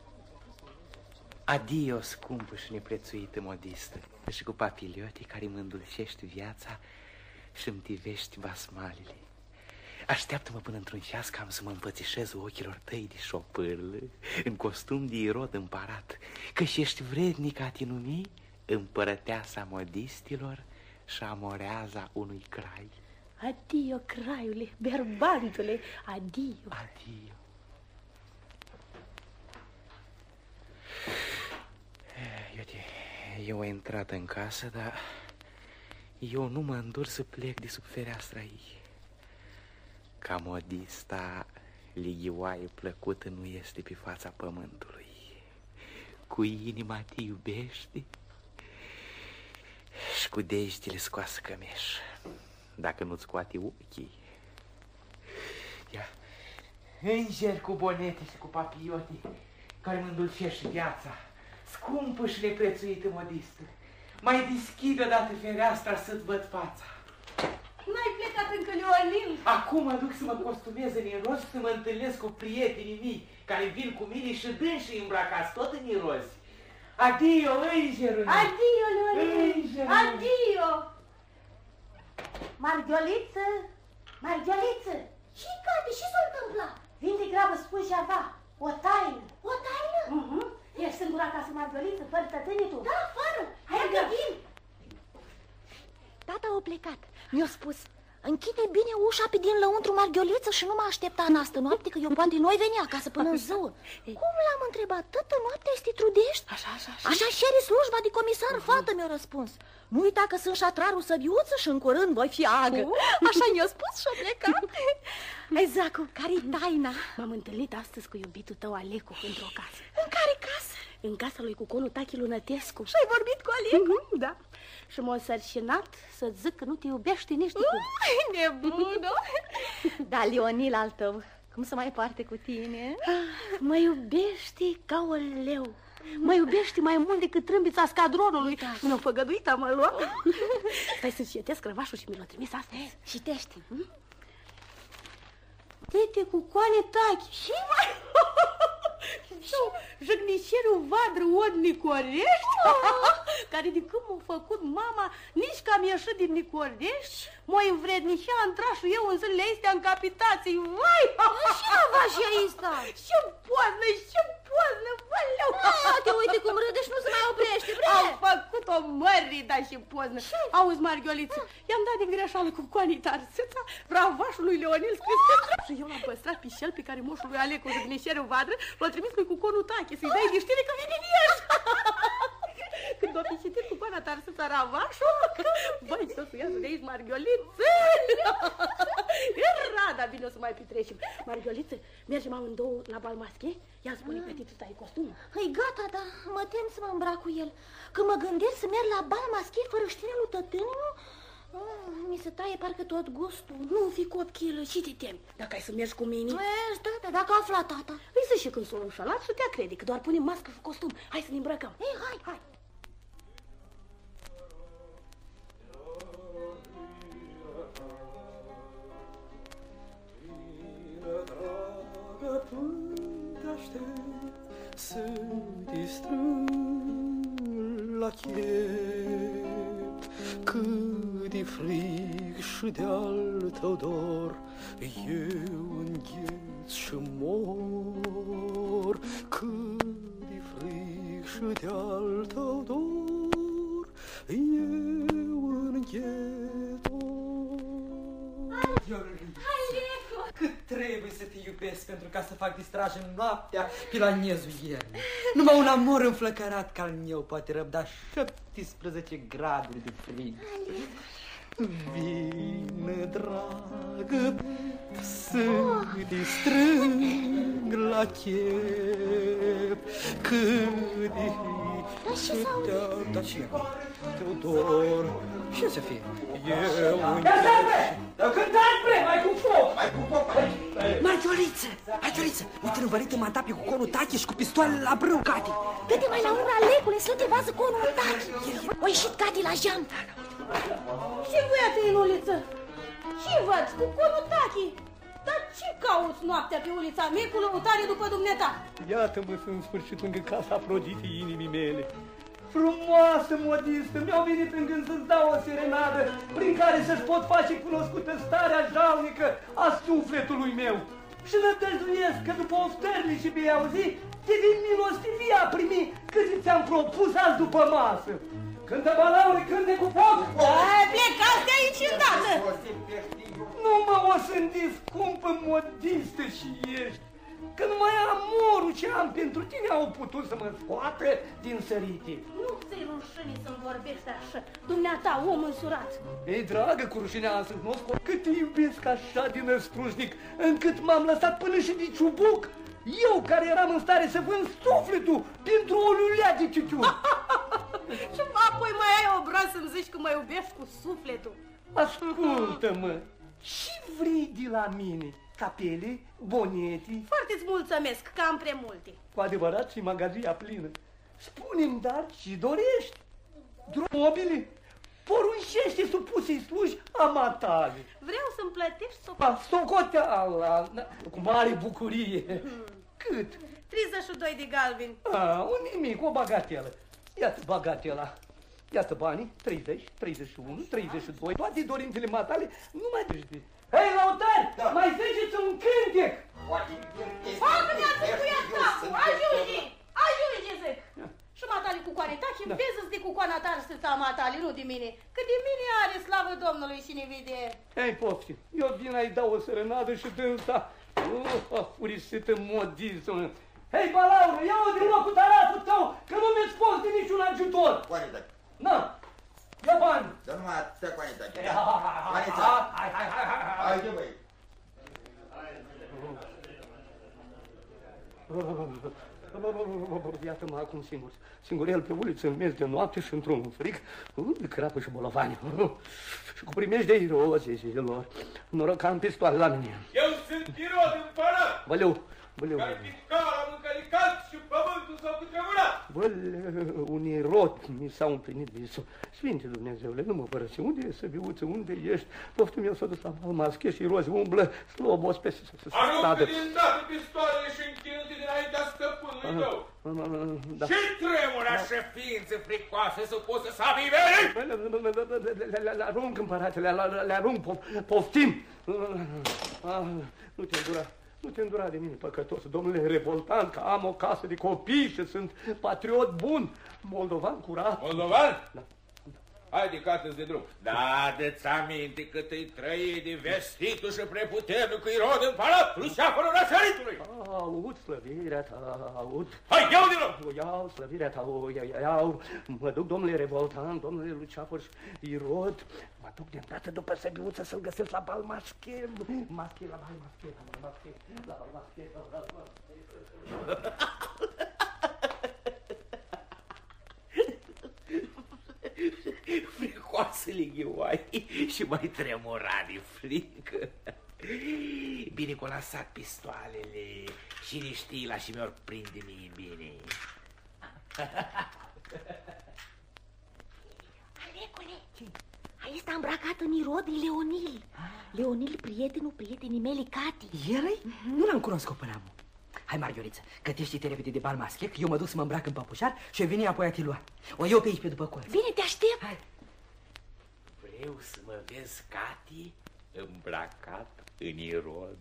[SPEAKER 7] Adio, scumpă și neprețuită modistă, și cu papiliotii care mă îndulcești viața și îmi tivești basmalele. Așteaptă-mă până într-un ceas cam să mă împățișez ochilor tăi de șopârlă, în costum de irod împarat, că și ești vrednic a te numi împărăteasa modistilor și șamoreaza unui crai.
[SPEAKER 13] Adio, craiule, berbantule, adio.
[SPEAKER 7] Adio. Iute, eu am intrat în casă, dar eu nu mă îndur să plec de sub fereastra ei. Ca modista, lighioaie plăcută nu este pe fața pământului. Cu inima te iubește și cu degetele scoasă cămeș. Dacă nu-ți scoate ochii. Ia, înger cu bonete și cu papiote care mă îndulcește viața, scumpă și neprețuită modistă. Mai deschide odată fereastra să-ți văd fața.
[SPEAKER 13] N-ai plecat încă, Leonil?
[SPEAKER 7] Acum mă duc să mă costumez în iros să mă întâlnesc cu prietenii mei care vin cu mine și dânsi îmbrăcați tot în irozi. Adio, îngerul!
[SPEAKER 13] Adio, Leonil!
[SPEAKER 7] Îngerul!
[SPEAKER 13] Adio!
[SPEAKER 14] Marghioliță, Marghioliță, și Cati, și s-a întâmplat? Vin de grabă, spui ceva, o taină. O taină?
[SPEAKER 13] Mhm. Ești singura acasă, Marghioliță, fără tătânii tu?
[SPEAKER 14] Da, fără. Hai că vin. Tata a plecat. Mi-a spus, închide bine ușa pe din lăuntru, Marghioliță, și nu mă aștepta în astă noapte, că eu poate noi veni acasă până în ziua. Cum l-am întrebat? Tătă noaptea este trudești?
[SPEAKER 13] Așa, așa, așa.
[SPEAKER 14] Așa cere slujba de comisar, fată mi-a răspuns. Nu uita că sunt șatrarul săbiuță și în curând voi fi agă. Așa mi-a spus și-a plecat. Hai, Zacu, care-i taina?
[SPEAKER 13] M-am întâlnit astăzi cu iubitul tău, Alecu, într-o casă.
[SPEAKER 14] În care casă?
[SPEAKER 13] În casa lui Cuconu Tachi Lunătescu.
[SPEAKER 14] Și ai vorbit cu Alecu?
[SPEAKER 13] Mhm, da. Și m-a sărșinat să zic că nu te iubește nici de cum.
[SPEAKER 14] Nebună! da, Leonil al tău, cum să mai parte cu tine?
[SPEAKER 13] Ah, Mă iubește ca o leu. Mă iubește mai mult decât trâmbița scadronului. Da. Mi-a făgăduit, am luat. Stai să-ți citesc răvașul și mi l-a trimis astăzi.
[SPEAKER 14] Citește.
[SPEAKER 13] Tete cu coane tachi. Și mai... Și jăgnicerul vadră od Nicorești, care de când m-a făcut mama, nici că am ieșit din Nicorești, m-a învrednicea în trașul eu în zilele astea în capitații. Vai!
[SPEAKER 14] Și ava și asta?
[SPEAKER 13] Ce poznă, ce poznă, văleu!
[SPEAKER 14] Ah, te uite cum râde și nu se mai oprește, bre!
[SPEAKER 13] Am făcut-o mări, da și poznă. Auzi, Marghioliță, i-am dat din greșeală cu coanii tarsâța, bravașul lui Leonel scris pe drap. Și eu l-am păstrat pe cel pe care moșul lui Alecu, jăgnicerul vadră, l-a trimis lui cu conul tache, să-i dai de știre că vine în Iași. Când o fi citit cu coana tarsâța ravașul, băi, să se iasă de aici, Marghioliță! Rada, bine o să mai petrecem. Marghioliță, mergem amândouă la bal masche? Ia spune mm. petitul tăi costum.
[SPEAKER 14] Păi gata, da, mă tem să mă îmbrac cu el. Că mă gândesc să merg la bal masche fără știrea lui tătâniu, Ah, mi se taie parcă tot gustul.
[SPEAKER 13] Nu fi copchilă, și te temi. Dacă ai să mergi cu mine...
[SPEAKER 14] Mergi, tata, dacă afla tata.
[SPEAKER 13] Îi să și când s-o înșalat și te crede, că doar punem mască și costum. Hai să ne îmbrăcăm.
[SPEAKER 14] Ei, hai, hai.
[SPEAKER 15] Să distrâng la chiept Cât de frig și de-al tău dor Eu mor Cât de frig și de-al tău dor Eu îngheț
[SPEAKER 16] Cât trebuie să te iubesc pentru ca să fac distrajă în noaptea pe la niezul iernii. Numai un amor înflăcărat ca al meu poate răbda 17 graduri de frig. Vine, dragă, să te strâng la chep Cât de să te Da, ce e? Teodor, ce să fie? Eu
[SPEAKER 2] Dar cântați bre, mai cu foc!
[SPEAKER 16] Mai cu foc, Margioriță! Margioriță! Uite învălit în matapi cu conul tachi și cu pistoalele la brâu, Cati!
[SPEAKER 14] Dă-te mai la ura, lecule, să te vază conul tachi! O ieșit Cati la geam!
[SPEAKER 13] Și voi, Ateinuliță? Ce văd cu conul tachi? Dar ce cauți noaptea pe ulița mea cu lăutare după dumneata?
[SPEAKER 2] Iată-mă în sfârșit lângă casa Afroditei inimii mele. Frumoasă modistă, mi-au venit în gând să-ți dau o serenadă prin care să-ți pot face cunoscută starea jalnică a sufletului meu. Și nădăjduiesc că după oftările și vei auzi, te vei milostivia a primi cât ți-am propus azi după masă. Cântă balaure, cânte cu foc!
[SPEAKER 13] Ai, plecați de aici îndată!
[SPEAKER 2] Nu mă o sândi scumpă modistă și ești, că numai amorul ce am pentru tine au putut să mă scoată din sărite.
[SPEAKER 13] Nu ți-i rușine să-mi vorbești așa, dumneata, om însurat.
[SPEAKER 2] Ei, dragă, cu rușinea să nu scot, cât te iubesc așa din năstrușnic, încât m-am lăsat până și de ciubuc. Eu care eram în stare să vând sufletul pentru o lulea de ciuciu.
[SPEAKER 13] și apoi mai ai obraz să-mi zici că mă iubești cu sufletul.
[SPEAKER 2] Ascultă-mă, ce vrei de la mine? Capele, boneti?
[SPEAKER 13] Foarte-ți mulțumesc că am prea multe.
[SPEAKER 2] Cu adevărat și magazia plină. Spune-mi, dar, ce dorești? Dromobile? Poruncește supusei sluji amatale.
[SPEAKER 13] Vreau să-mi plătești
[SPEAKER 2] A,
[SPEAKER 13] socoteala.
[SPEAKER 2] socoteala, da, cu mare bucurie. Cât?
[SPEAKER 13] 32 de galbeni.
[SPEAKER 2] A, un nimic, o bagatelă. Iată bagatela. Iată banii, 30, 31, 32, toate dorințele matale, nu mai treci Hei, lautari, da. mai ziceți un cântec!
[SPEAKER 13] Facă-ne-ați cu ea capul, ajunge, ajunge, zic. Și matale cu coane taci,
[SPEAKER 2] Da.
[SPEAKER 13] vezi de cu coana ta să sta matale, nu de mine. Că de mine are slavă Domnului și ne vede.
[SPEAKER 2] Hei, pofti, eu vin ai dau o serenadă și dânsa, uh, furisită modistă. Hei, balaură, ia-o din locul taratul tău, că nu mi-ți poți niciun ajutor.
[SPEAKER 17] Coanita.
[SPEAKER 2] Na, ia bani.
[SPEAKER 17] Dar numai atâta coanita.
[SPEAKER 2] Hai, hai, hai, hai, hai, hai, hai.
[SPEAKER 17] Haide, băi.
[SPEAKER 2] Iată-mă acum singur. Singur el pe uliță, în miez de noapte și într-un fric, uh, de crapă și bolovani. Și cu primești de iroze, zilor. Noroc că am pistoale la mine.
[SPEAKER 18] Eu sunt Irod împărat,
[SPEAKER 2] Băleu, băleu,
[SPEAKER 18] care picarea am încălicat și pământul s-a cutremurat.
[SPEAKER 2] băleu, un irot mi s-au împlinit visul. Sfinte Dumnezeule, nu mă părăsi. Unde e săbiuță, unde ești? Poftim eu s-a dus la Malmasche și rozi umblă, slobos pe să se
[SPEAKER 18] Aruncă
[SPEAKER 2] stadă.
[SPEAKER 18] din dată pistoalele și închinute dinaintea stăpânului tău.
[SPEAKER 2] Da.
[SPEAKER 18] Ce tremur așa ființă fricoasă să poți să sapi vele?
[SPEAKER 2] Le- le- Le arunc, împăratele, le, le arunc, pof- poftim. Ah, Nu te îndura, nu te îndura de mine, păcătos, domnule revoltant, că am o casă de copii și sunt patriot bun, moldovan curat.
[SPEAKER 18] Moldovan? Da. Haide, cată de drum. Da, de-ți aminte că te-ai trăit de vestitul și preputernicul Irod împărat, Luceafărul răsăritului.
[SPEAKER 2] Aud slăvirea ta, aud.
[SPEAKER 18] Hai, iau din nou!
[SPEAKER 2] O iau slăvirea ta, o iau, iau. Mă duc, domnule revoltant, domnule Luceafăr și Irod. Mă duc de îndată după săbiuță să-l găsesc la bal masche. Masche, la bal masche, la bal masche, la bal masche, la bal masche.
[SPEAKER 7] Fricoasă lighioai și mai tremura de frică. Bine că o lăsat pistoalele și niște și mi-or prinde mie bine.
[SPEAKER 14] Alecule, aici s-a îmbrăcat în Irod e Leonil. Leonil, prietenul prietenii mele, Cati.
[SPEAKER 16] El Nu l-am cunoscut până acum. Hai, Marghioriță, gătește-te repede de bal masche, că eu mă duc să mă îmbrac în păpușar și veni apoi a te lua. O iau pe aici, pe după colț.
[SPEAKER 14] Bine, te aștept.
[SPEAKER 16] Hai.
[SPEAKER 7] Vreau să mă vezi, Cati, îmbracat în irod.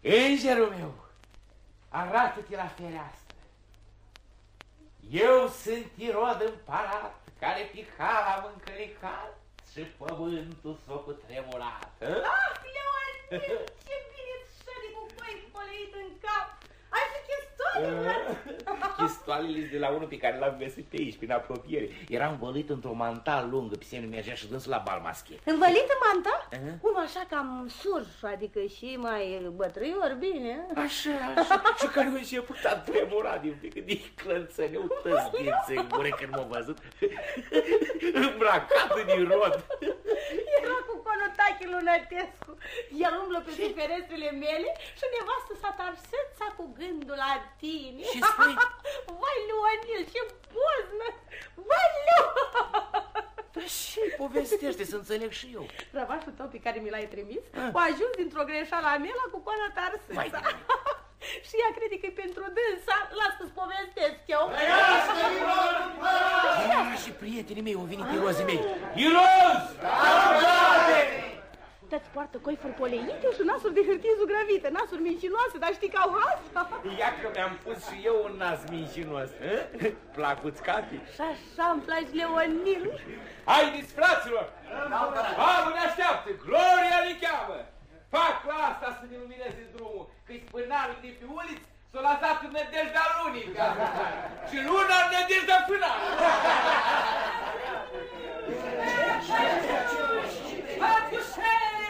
[SPEAKER 7] Îngerul meu, arată-te la fereastră. Eu sunt irod împărat, care pica am încălicat și pământul s-o cutremurat.
[SPEAKER 13] Ah, Leon, ce Go.
[SPEAKER 7] Chistoalele de la unul pe care l-am găsit pe aici, prin apropiere. Era învăluit într-o mantal lungă, pe semnul mergea și dânsul la bal maschet.
[SPEAKER 13] Învălit în manta?
[SPEAKER 7] Uh-huh.
[SPEAKER 13] Unul așa cam surș, adică și mai bătrâior, bine.
[SPEAKER 7] Așa, așa. și care a început a tremura din pic, din clănțăneu tăzghiță în gură când m-a văzut îmbracat în irod.
[SPEAKER 13] Era cu conotache lunătescu. El umblă pe sub ferestrele mele și nevastă s-a tarsăța cu gândul la tine.
[SPEAKER 7] Și spui?
[SPEAKER 13] Vai, Leonil, ce poznă! Vai, Leo!
[SPEAKER 7] Dar ce povestește să înțeleg și eu?
[SPEAKER 13] Răvașul tău pe care mi l-ai trimis
[SPEAKER 7] Ah.
[SPEAKER 13] a ajuns dintr-o greșeală a mea la cu coana tarsăța. Și ea crede că e pentru dânsa. Las că-ți povestesc eu.
[SPEAKER 7] Ah, și prietenii mei au venit irozii mei. Iroz!
[SPEAKER 13] Te-ți poartă coifuri poleite și nasuri de hârtie zugrăvită, nasuri mincinoase, dar știi că au has?
[SPEAKER 7] Ia că mi-am pus și eu un nas mincinos. hă? Placuți capi?
[SPEAKER 13] Și așa îmi place Leonil.
[SPEAKER 18] Haideți, fraților! Balul ne așteaptă, Gloria ne cheamă! Fac la asta să ne lumineze drumul, că-i spânarul de pe uliți s-a lăsat în nădejdea lunii. Și luna în nădejdea fânară.
[SPEAKER 10] Păpușei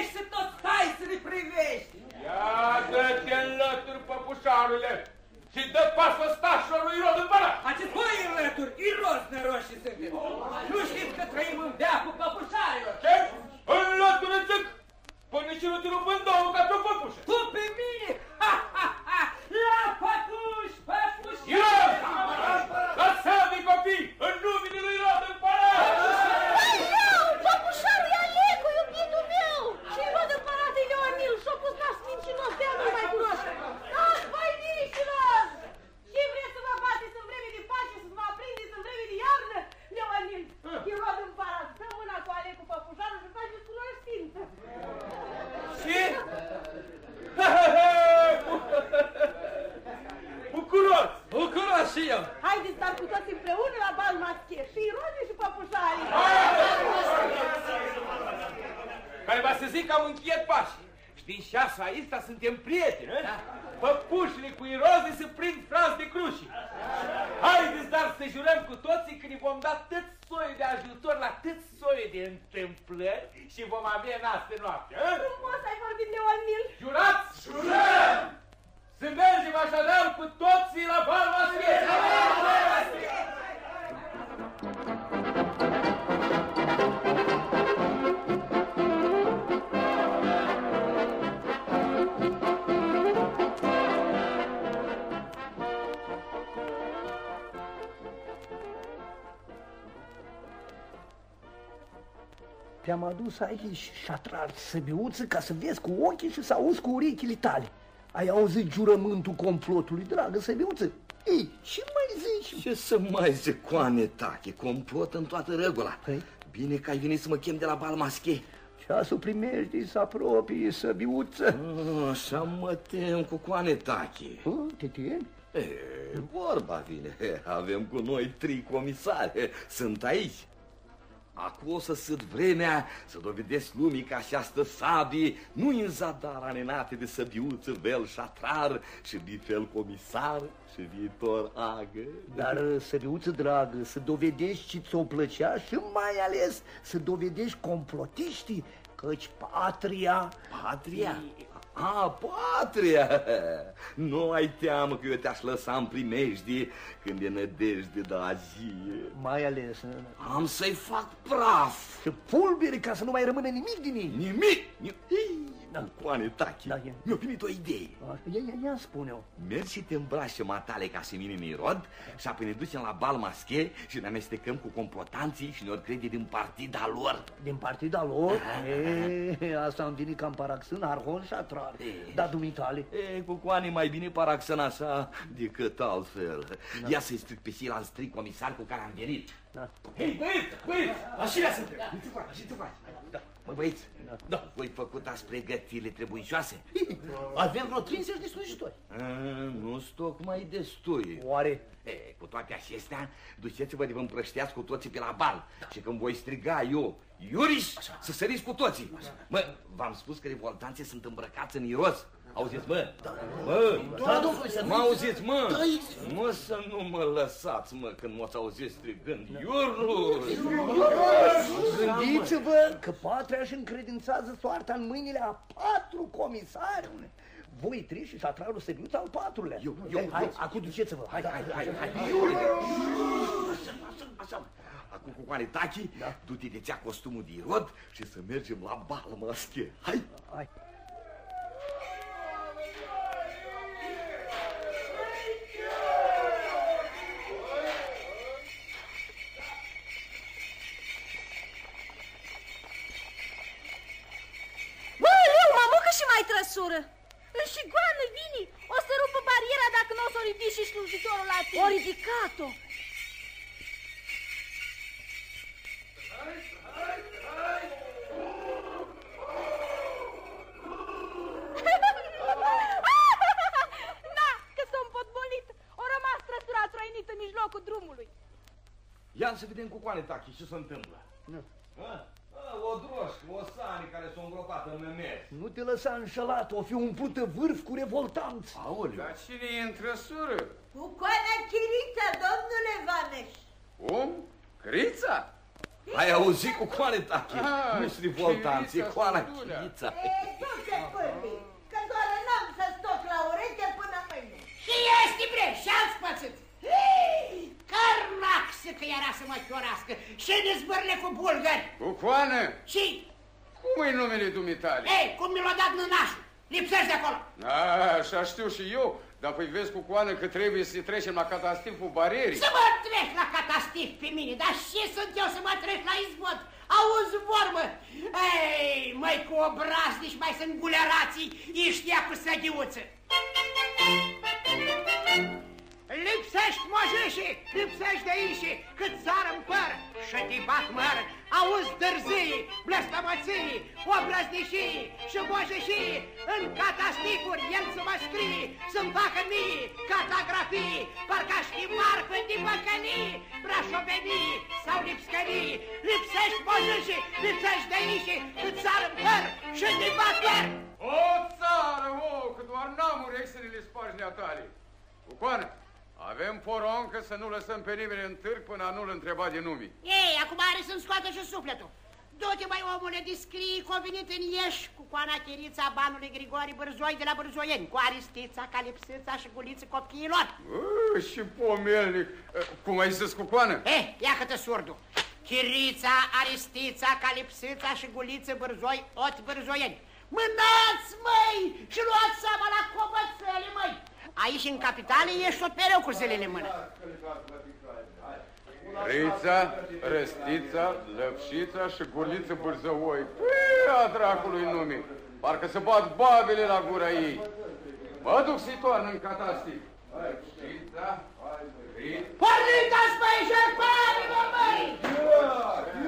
[SPEAKER 10] românești să tot stai să ne privești!
[SPEAKER 18] Ia dă-te în lături, păpușarule, și dă pasul stașilor lui Rod împărat.
[SPEAKER 10] Aceți voi înlături, iros năroși suntem! Nu știți că trăim în veacul
[SPEAKER 2] Te-am adus aici, șatrar, săbiuță, ca să vezi cu ochii și să auzi cu urechile tale. Ai auzit jurământul complotului, dragă săbiuță? Ei, ce mai zici?
[SPEAKER 5] Ce să mai zic, coane tache, complot în toată regula.
[SPEAKER 2] Păi?
[SPEAKER 5] Bine că ai venit să mă chem de la bal masche.
[SPEAKER 2] Ceasul primejdii să apropie, săbiuță.
[SPEAKER 5] Ah, Așa mă tem cu coane tache.
[SPEAKER 2] Te temi?
[SPEAKER 5] E, vorba vine, avem cu noi trei comisare, sunt aici. Acum o să săd vremea să dovedesc lumii că această sabie nu în zadar anenate de săbiuță, vel șatrar și bifel comisar și viitor agă.
[SPEAKER 2] Dar, săbiuță dragă, să dovedești ce ți-o plăcea și mai ales să dovedești complotiștii, căci patria...
[SPEAKER 5] Patria? A, patria! Nu ai teamă că eu te-aș lăsa în primejdie când e nădejde de azie.
[SPEAKER 2] Mai ales...
[SPEAKER 5] Am să-i fac praf.
[SPEAKER 2] Și pulbere ca să nu mai rămână nimic din ei.
[SPEAKER 5] Nimic? Nimic? Cu Coane Tachi,
[SPEAKER 2] Da, e.
[SPEAKER 5] mi-a venit o idee.
[SPEAKER 2] Ia, ia, ia spune-o.
[SPEAKER 5] Mergi și te îmbraci și matale ca să mine Nirod și apoi ne ducem la bal masche și ne amestecăm cu complotanții și ne-or crede din partida lor.
[SPEAKER 2] Din partida lor? E, asta am venit cam paraxân, arhon și atrar. Da, dumitale.
[SPEAKER 5] E, cu coane mai bine paraxăn așa decât altfel. Ia să-i stric pe Silan stric comisar cu care am venit.
[SPEAKER 2] Da.
[SPEAKER 5] Hei, băieți, băieți, așa suntem. Nu te faci, așa te faci. Da. Mă, băieți, da. voi făcut ați pregătirile trebuicioase?
[SPEAKER 2] Avem vreo 30 de slujitori.
[SPEAKER 5] A, nu sunt tocmai destui.
[SPEAKER 2] Oare?
[SPEAKER 5] E, cu toate acestea, duceți-vă de vă împrășteați cu toții pe la bal. Da. Și când voi striga eu, Iuris, să săriți cu toții. Mă, v-am spus că revoltanții sunt îmbrăcați în iros. Auziți, mă? Da. Mă,
[SPEAKER 2] Da, domnule, să
[SPEAKER 5] mă
[SPEAKER 2] nu-
[SPEAKER 5] auziți, mă?
[SPEAKER 2] Da,
[SPEAKER 5] Mă, să nu mă lăsați, mă, când m-ați auzit strigând, Iurlu!
[SPEAKER 2] Gândiți-vă că patria își încredințează soarta în mâinile a patru comisari. Voi trei și satrarul Săbiuț al patrulea.
[SPEAKER 5] Eu, eu,
[SPEAKER 2] hai, hai,
[SPEAKER 5] eu.
[SPEAKER 2] acum duceți-vă. Hai, hai, hai, hai. hai.
[SPEAKER 5] Așa, așa, așa. Acum cu Coane Tachi, da. du-te de țea costumul de rod și să mergem la bal, măsche. Hai!
[SPEAKER 2] Hai.
[SPEAKER 14] Trăsură. Și goană, Vini, o să rupă bariera dacă nu o să o ridici și slujitorul la tine. O ridicat-o. Na, că s-a împotmolit. O rămas trăsura troinit în mijlocul drumului.
[SPEAKER 5] Ia să vedem cu Coane Tachi ce se întâmplă.
[SPEAKER 2] Nu.
[SPEAKER 5] A? A, o droșcă, o sani care s-a îngropat în memes.
[SPEAKER 2] Nu te lăsa înșelat, o fi umplută vârf cu revoltanți.
[SPEAKER 5] Aoleu.
[SPEAKER 17] Dar cine e în trăsură?
[SPEAKER 19] Cu coana chiriță, domnule Vameș.
[SPEAKER 17] Cum? Crița?
[SPEAKER 5] Ai auzit cu Coane Tachi?
[SPEAKER 17] Ah,
[SPEAKER 5] Nu sunt revoltanți, e
[SPEAKER 17] Chirița,
[SPEAKER 5] Coana
[SPEAKER 17] Sfântulea.
[SPEAKER 5] Chirița.
[SPEAKER 19] E, du-te, pârli, că doar n-am să stoc la ureche până mâine.
[SPEAKER 20] Și este bre, și alți pățâți. Carnaxă că era să mă chiorească și dezbărle cu bulgări.
[SPEAKER 17] Cu coană?
[SPEAKER 20] Și,
[SPEAKER 17] Cum e numele dumitale?
[SPEAKER 20] ei, cum mi l-a dat nănașul, lipsești de acolo.
[SPEAKER 17] A, așa știu și eu, dar păi vezi cu coană că trebuie să trecem la catastiful barierii.
[SPEAKER 20] Să mă treci la catastif pe mine, dar ce sunt eu să mă treci la izvod? Auzi vorbă! Ei, măi, cu obraznici mai sunt gulerații, iștia cu sădiuță. Lipsești mojeșe, lipsești de ișe, cât țară în păr și te bat măr. Auzi dârzii, blăstămății, obrăznișii și mojeșii, în catastifuri el să mă scrie, să-mi facă mie catografii, parcă aș fi marfă din băcănii, brașovenii sau lipscării. Lipsești mojeșe, lipsești de ișe, cât țară în păr și te bat măr.
[SPEAKER 17] O țară, o, că doar n-am urechi să ne le spargi neatale. Cu coană, avem poroncă să nu lăsăm pe nimeni în târg până a nu-l întreba de nume.
[SPEAKER 20] Ei, acum are să-mi scoată și sufletul. Du-te, mai omule, descrii convenit în ieși cu coana chirița banului Grigori Bârzoi de la Bârzoieni, cu Aristița, Calipsița și Guliță copiilor.
[SPEAKER 17] A, și pomelnic. A, Cum ai zis cu coană?
[SPEAKER 20] Eh, ia câtă surdu. Chirița, Aristița, Calipsița și Guliță Bârzoi, ot Bârzoieni. Mânați, măi, și luați seama la cobățele, măi. Aici, în capitale, ești tot mereu cu zilele în mână.
[SPEAKER 17] Rița, Răstița, Lăpșița și Guliță Bârzăoi. Păi, a dracului nume. Parcă se bat babele la gura ei. Mă duc să-i toarnă în catastif. Lăpșița, Rița.
[SPEAKER 20] Porniți-ți, băi, șerpani-vă, băi!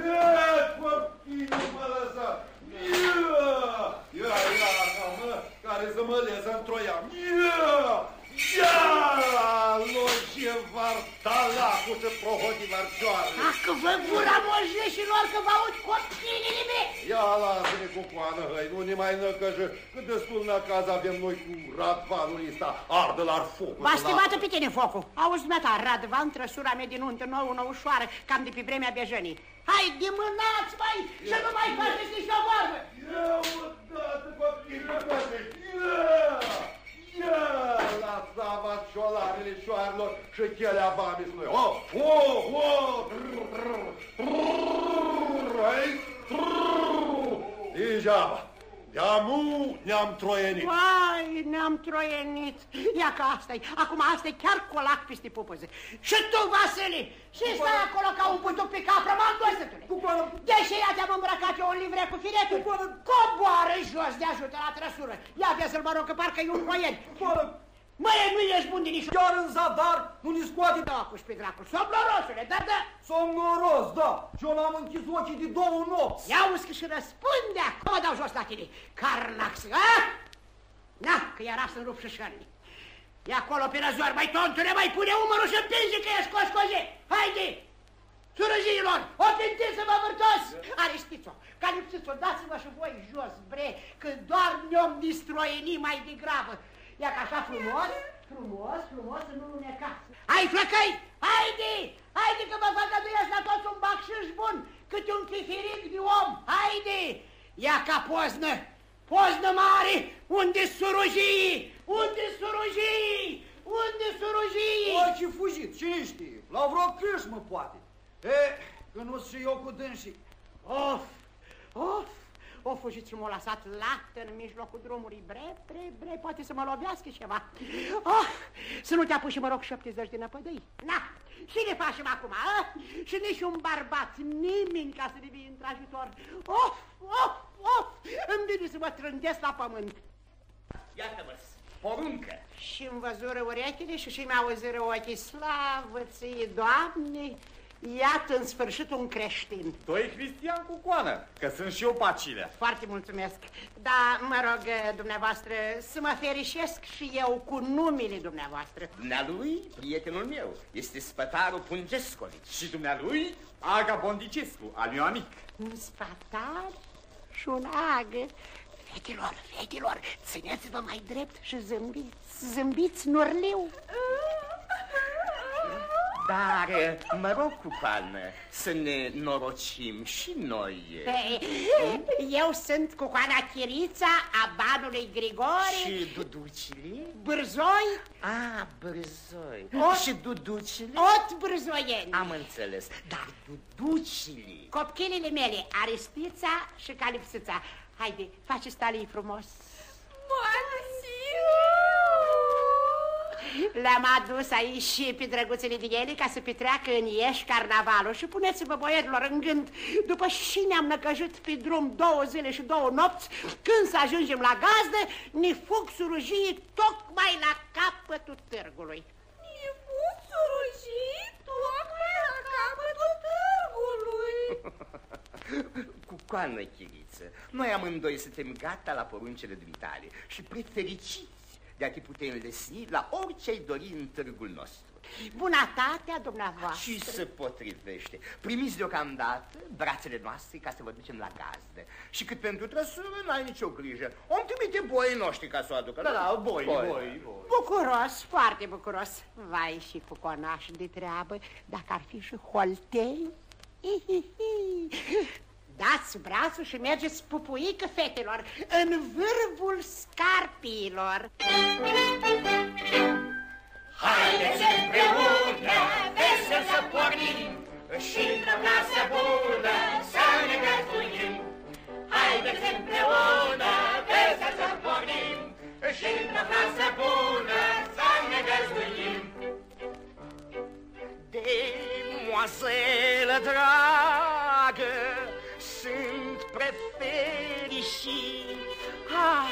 [SPEAKER 21] Ia, copii, nu mă lăsa! Ia, ia, ia, ca mă, care să mă leză într-o ea. Ia, ia, loge vartalacu să prohodi varcioară.
[SPEAKER 20] Dacă vă gura moșneșilor că vă aud copiii mei!
[SPEAKER 21] Ia, lasă-ne cu coană, hăi, nu ne mai năcăjă, că destul năcaz avem noi cu radvanul ăsta, ardă la foc.
[SPEAKER 20] V-a stimată pe tine focul. Auzi, dumneata, Radvan, trăsura mea din nuntă nouă, nouă ușoară, cam de pe vremea Bejănii. Hai, dimânați, mai, și nu mai faceți nici o vorbă!
[SPEAKER 21] Ia, odată, copii, răbăte, ia, ia, la sava ciolarele șoarelor și chelea vamisului. Ho, ho, ho, trrr, trrr, trrr, hai, trrr. Degeaba. De-amu ne-am troienit.
[SPEAKER 20] Vai, ne-am troienit. Ia că asta -i. Acum asta e chiar colac peste pupăză. Și tu, Vasile, și stai acolo ca un putuc pe capră, m-am dosătule. Deși ea te-am îmbrăcat eu în livre cu firetul. Coboară jos de ajută la trăsură. Ia vezi-l, mă rog, că parcă e un coien. Măi, nu ești bun din nici...
[SPEAKER 21] Chiar în zadar nu ne scoate...
[SPEAKER 20] Da, cu pe dracul. Somnorosule, da, da.
[SPEAKER 21] Somnoros, da. Și eu l-am închis ochii de două nopți.
[SPEAKER 20] Ia uzi că și răspunde acum, mă dau jos la tine. Carnax, a? Na, că era să-mi rup șășările. E acolo pe răzoar, mai tontule, mai pune umărul și împinge că e scos coze. Haide! Surăjiilor, o pintiți-vă vârtos! Aristiți-o, calipsiți-o, dați-vă și voi jos, bre, că doar ne-om distroieni mai degrabă. Ia ca așa frumos, frumos, frumos, să nu lunecați. Hai, flăcăi, haide, haide că vă făgăduiesc la toți un bacșiș bun, câte un chifirit de om, haide! Ia ca poznă, poznă mare, unde surujii, unde surujii, unde surujii?
[SPEAKER 21] Orice fugit, cine știe, la vreo câșmă poate. E, că nu și eu cu dânsii.
[SPEAKER 20] Of, of, o fugit și m-a lăsat lată în mijlocul drumului. Bre, bre, bre, poate să mă lovească ceva. Oh, să nu te apuci și mă rog 70 de năpădăi. Na, și ne facem acum, a? Și nici un bărbat, nimeni ca să ne vii într-ajutor. Of, of, of, îmi vine să mă trândesc la pământ.
[SPEAKER 22] Iată-mă, poruncă.
[SPEAKER 20] Și-mi văzură urechile și și-mi auziră ochii. Slavă ție, Doamne! Iată în sfârșit un creștin.
[SPEAKER 23] Tu e cristian cu coană, că sunt și eu pacile.
[SPEAKER 20] Foarte mulțumesc. Da, mă rog, dumneavoastră, să mă ferișesc și eu cu numele dumneavoastră.
[SPEAKER 22] Dumnealui, prietenul meu, este spătarul Pungescovici.
[SPEAKER 23] Și dumnealui, Aga Bondicescu, al meu amic.
[SPEAKER 20] Un spătar și un agă. Fetilor, fetilor, țineți-vă mai drept și zâmbiți, zâmbiți nurliu.
[SPEAKER 22] Dar, mă rog, cu palmă, să ne norocim și noi.
[SPEAKER 20] Eu sunt cu coana Chirița a banului Grigore.
[SPEAKER 22] Și duducile?
[SPEAKER 20] Bârzoi.
[SPEAKER 22] Ah, bârzoi.
[SPEAKER 20] Ot,
[SPEAKER 22] și duducile?
[SPEAKER 20] Ot bârzoieni.
[SPEAKER 22] Am înțeles, dar duducile?
[SPEAKER 20] Copchilele mele, Aristița și Calipsița. Haide, faceți talii frumos.
[SPEAKER 24] Bună ziua!
[SPEAKER 20] Le-am adus aici și pe drăguțele din ele ca să petreacă în ieși carnavalul și puneți-vă băierilor în gând, după și ne-am năcăjit pe drum două zile și două nopți, când să ajungem la gazdă, ne fug surujii tocmai la capătul târgului.
[SPEAKER 24] Ne fug surujii tocmai la capătul târgului.
[SPEAKER 22] Cu coană, chiriță, noi amândoi suntem gata la poruncele dumitale și prefericiți de a te putea înlesni la orice ai dori în târgul nostru.
[SPEAKER 20] Bunătatea dumneavoastră.
[SPEAKER 22] Și se potrivește. Primiți deocamdată brațele noastre ca să vă ducem la gazdă. Și cât pentru trăsură, n-ai nicio grijă. Om trimite boii noștri ca să o aducă.
[SPEAKER 23] Da, da, boi, boi, boi.
[SPEAKER 20] Bucuros, foarte bucuros. Vai și cu conaș de treabă, dacă ar fi și holtei. Dați brațul și mergeți pupuică fetelor în vârful scarpiilor.
[SPEAKER 25] Haideți împreună, vesel să pornim Și într-o casă bună să ne găzduim Haideți împreună, vesel să pornim Și într-o casă bună să ne găzduim
[SPEAKER 22] Demoazelă dragă, sunt prefericit Ah,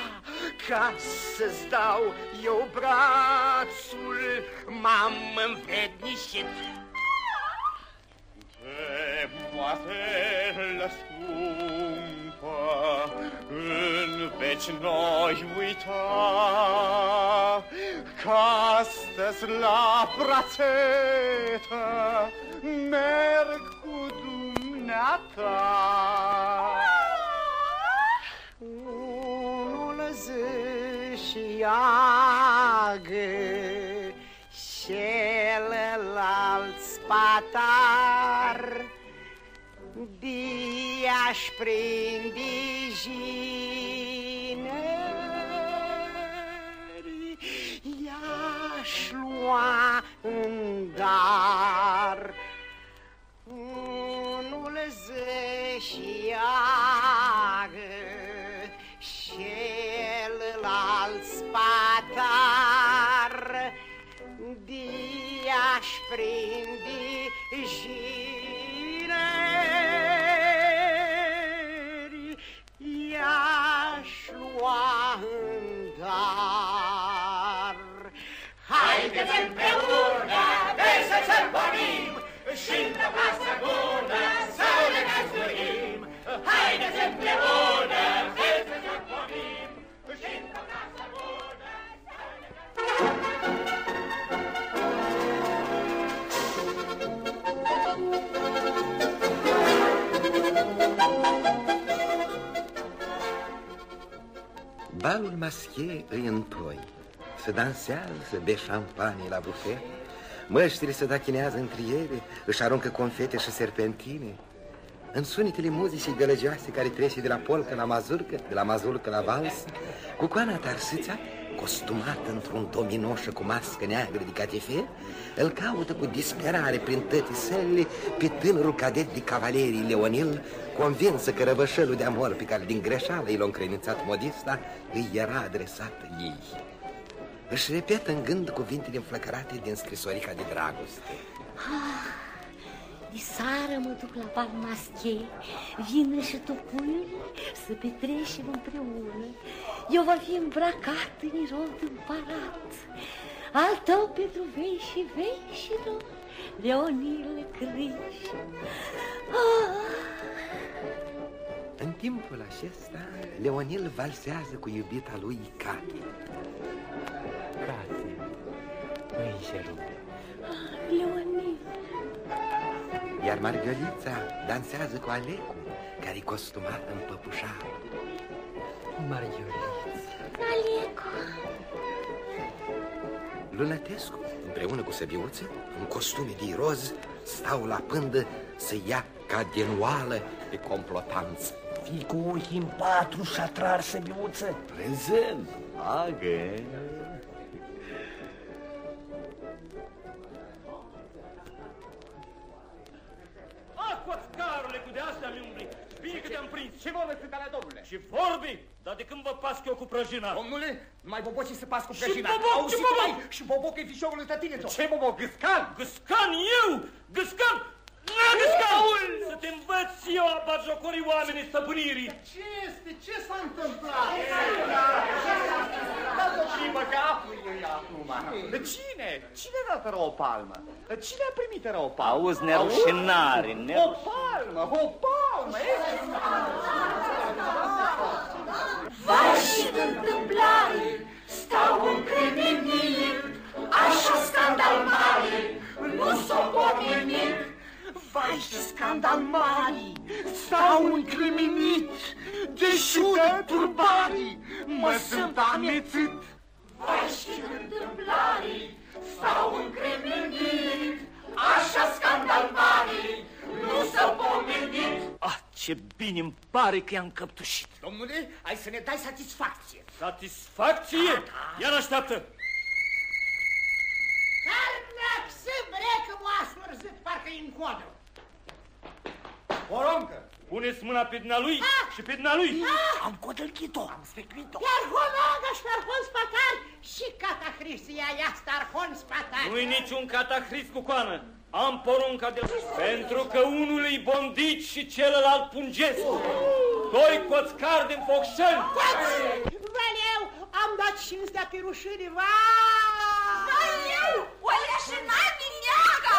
[SPEAKER 22] ca să-ți dau eu brațul, m-am învrednișit.
[SPEAKER 23] Demoazelă scumpă, în veci noi uita, că astăzi la brațetă merg cu dumneata.
[SPEAKER 20] Unul și iagă, celălalt spatar, de-aș prinde jineri, i-aș lua în dar.
[SPEAKER 1] Balul maschie îi întoi. Se dansează, se bea șampanie la bufet, măștile se dachinează între ele, își aruncă confete și serpentine. În sunetele muzicii gălăgioase care trece de la polcă la mazurcă, de la mazurcă la vals, cu coana Tarsița, costumată într-un dominoșă cu mască neagră de catife, îl caută cu disperare prin toate sălile pe tânărul cadet de cavalerii Leonil, convinsă că răvășelul de amor pe care din greșeală i l-a încredințat modista îi era adresat ei. Își repetă în gând cuvintele înflăcărate din scrisorica de dragoste.
[SPEAKER 4] Ah, Disară mă duc la bal maschie, vină și tu, puiule, să petreșem împreună. Eu va fi îmbrăcat în rod împărat, al tău pentru vei și vei și rog, Leonil Criș. Ah,
[SPEAKER 1] În timpul acesta, Leonil valsează cu iubita lui Cati.
[SPEAKER 7] Cati, îngerul.
[SPEAKER 4] Leonil,
[SPEAKER 1] Iar Margălița dansează cu Alecu, care-i costumat în păpușar.
[SPEAKER 7] Margălița.
[SPEAKER 4] Alecu.
[SPEAKER 1] Lunătescu, împreună cu Săbiuță, în costume de roz, stau la pândă să ia ca din oală pe complotanță.
[SPEAKER 2] Fii cu ochii în patru, șatrar, săbiuță.
[SPEAKER 5] Prezent, agă.
[SPEAKER 18] Prăjina?
[SPEAKER 20] Domnule, numai bobocii se pas cu
[SPEAKER 18] Și
[SPEAKER 20] prăjina.
[SPEAKER 18] boboc,
[SPEAKER 20] Auzi,
[SPEAKER 18] ce boboc?
[SPEAKER 20] mai, Și boboc e fișorul ăsta tine,
[SPEAKER 18] Ce boboc? Gâscan? Gâscan eu? Gâscan? Na, Gâscan! Să te învăț eu a batjocorii oamenii stăpânirii.
[SPEAKER 20] Ce este? Ce s-a întâmplat?
[SPEAKER 5] Și bă capul ei acum. Cine? Cine a dat o palmă? Cine a primit o palmă?
[SPEAKER 10] Auzi, nerușinare,
[SPEAKER 5] O
[SPEAKER 10] nerușinare.
[SPEAKER 5] palmă, o palmă.
[SPEAKER 22] Vai și de întâmplare, stau încremenit, așa scandal mare, nu s-o pomenit. Vai și scandal mare, stau încremenit, deși de turbare, mă sunt amețit. Vai și de întâmplare, stau încremenit, așa scandal mare, nu s-o pomenit.
[SPEAKER 18] Ah, ce bine îmi pare că i-am căptușit.
[SPEAKER 20] Domnule, ai să ne dai satisfacție.
[SPEAKER 18] Satisfacție? Iar așteaptă.
[SPEAKER 20] Carnac să brecă moasul zât, parcă-i în codru.
[SPEAKER 18] Poroncă, puneți mâna pe dna lui și pe dna lui.
[SPEAKER 20] Am codălchit-o. Am specluit-o. Iar honaga și arhon spatari și catahristia ea starhon spatari.
[SPEAKER 18] Nu-i niciun catahrist cu coană. Am porunca de Pentru că unul îi bondici și celălalt pungesc. Doi coțcari din focșani.
[SPEAKER 20] Valeu, am dat cinstea pe rușine, va!
[SPEAKER 14] Valeu, o leșina din neaga!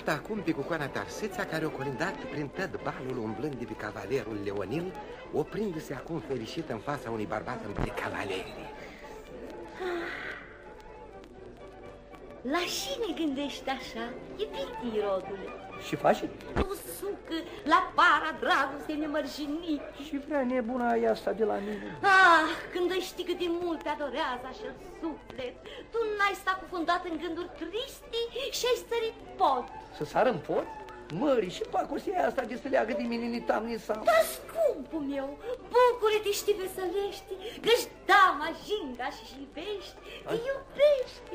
[SPEAKER 1] Iată acum pe cucoana Tarseța care o colindat prin tot balul umblând de pe cavalerul Leonil, oprindu-se acum fericit în fața unui bărbat între cavaleri.
[SPEAKER 4] La cine gândești așa, iubiti rodule?
[SPEAKER 2] Și faci?
[SPEAKER 4] Tu sucă la para dragostei nemărginit.
[SPEAKER 2] Și vrea nebuna aia asta de la mine.
[SPEAKER 4] Ah, când îi știi cât de mult te adorează așa suflet, tu n-ai stat cufundat în gânduri triste și ai stărit pot.
[SPEAKER 2] Să sară în pot? mării și pacosia asta de să leagă de mine ni tam ni sam.
[SPEAKER 4] Dar, scumpul meu, bucură-te și te veselești, că-și dama jinga și și iubești, te iubești.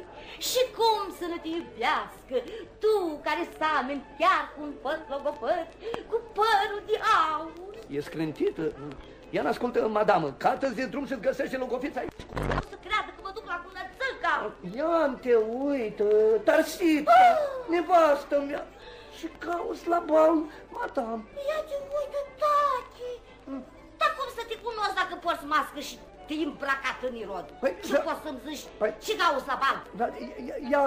[SPEAKER 4] Și cum să nu te iubească, tu care seameni chiar cu un păr logopăt, cu părul de aur.
[SPEAKER 2] E scrântită? Ia n-ascultă, madamă, cată-ți de drum să-ți găsește logofița aici.
[SPEAKER 4] O să creadă că mă duc la cunățăca.
[SPEAKER 2] Ia te uită, Tarsita, nevastă mea. Și cauți la bal, madam.
[SPEAKER 4] Ia te uită, tati. Dar cum să te cunosc dacă porți mască și te îmbrăcat în irod?
[SPEAKER 2] Păi,
[SPEAKER 4] și
[SPEAKER 2] da-
[SPEAKER 4] poți să-mi zici
[SPEAKER 2] Păi-
[SPEAKER 4] și cauți la bal?
[SPEAKER 2] Dar ia, ia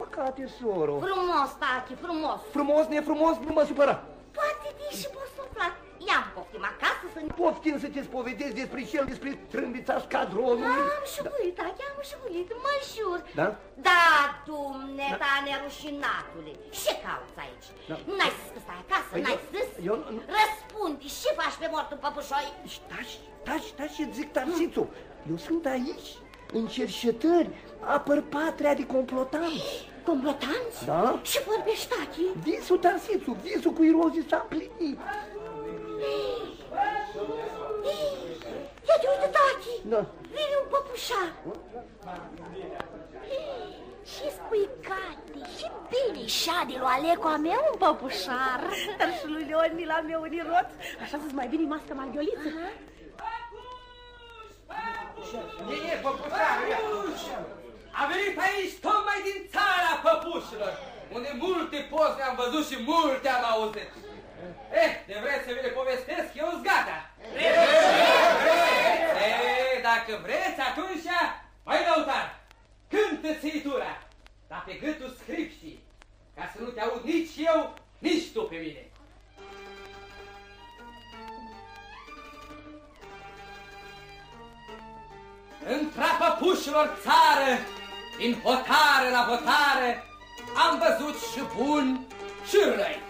[SPEAKER 2] păcate, soro.
[SPEAKER 4] Frumos, tati, frumos.
[SPEAKER 2] Frumos, nefrumos, nu mă supăra.
[SPEAKER 4] Poate te și poți sufla. Ia-mi poftim acasă să ne...
[SPEAKER 2] Poftim să te spovedezi despre cel, despre trâmbița scadronului.
[SPEAKER 4] Am și uit, tati, am și uit, mă jur.
[SPEAKER 2] Da?
[SPEAKER 4] Da, dumneata nerușinatule, ce cauți aici?
[SPEAKER 2] Da.
[SPEAKER 4] N-ai zis că stai acasă,
[SPEAKER 2] Păi
[SPEAKER 4] n-ai
[SPEAKER 2] eu-
[SPEAKER 4] zis?
[SPEAKER 2] eu nu-
[SPEAKER 4] Răspunde, ce faci pe mortul păpușoi?
[SPEAKER 2] Taci, taci, taci, îți zic, Tarsițu, eu sunt aici, în cerșetări, apăr patria de complotanți.
[SPEAKER 4] Complotanți?
[SPEAKER 2] Da?
[SPEAKER 4] Și vorbești, tati?
[SPEAKER 2] Visul, Tarsițu, visul cu irozii s-a împlinit.
[SPEAKER 4] Ia te uită, tati!
[SPEAKER 2] Da.
[SPEAKER 4] Vine un păpușar. Și spui Cati, și bine șade lui Alecu a meu un păpușar.
[SPEAKER 13] Dar și lui Leon la meu în rot, așa să-ți mai bine mască marghioliță.
[SPEAKER 10] E, e, păpușarul, ia. A venit aici tocmai din țara păpușilor, unde multe poze am văzut și multe am auzit. Eh, de vreți să vi le povestesc, eu sunt gata. Eh, dacă vreți, atunci, mai lăutar, cântă țitura, dar pe gâtul scripții, ca să nu te aud nici eu, nici tu pe mine. În trapă pușilor țară, din hotare la hotare, am văzut și buni și răi,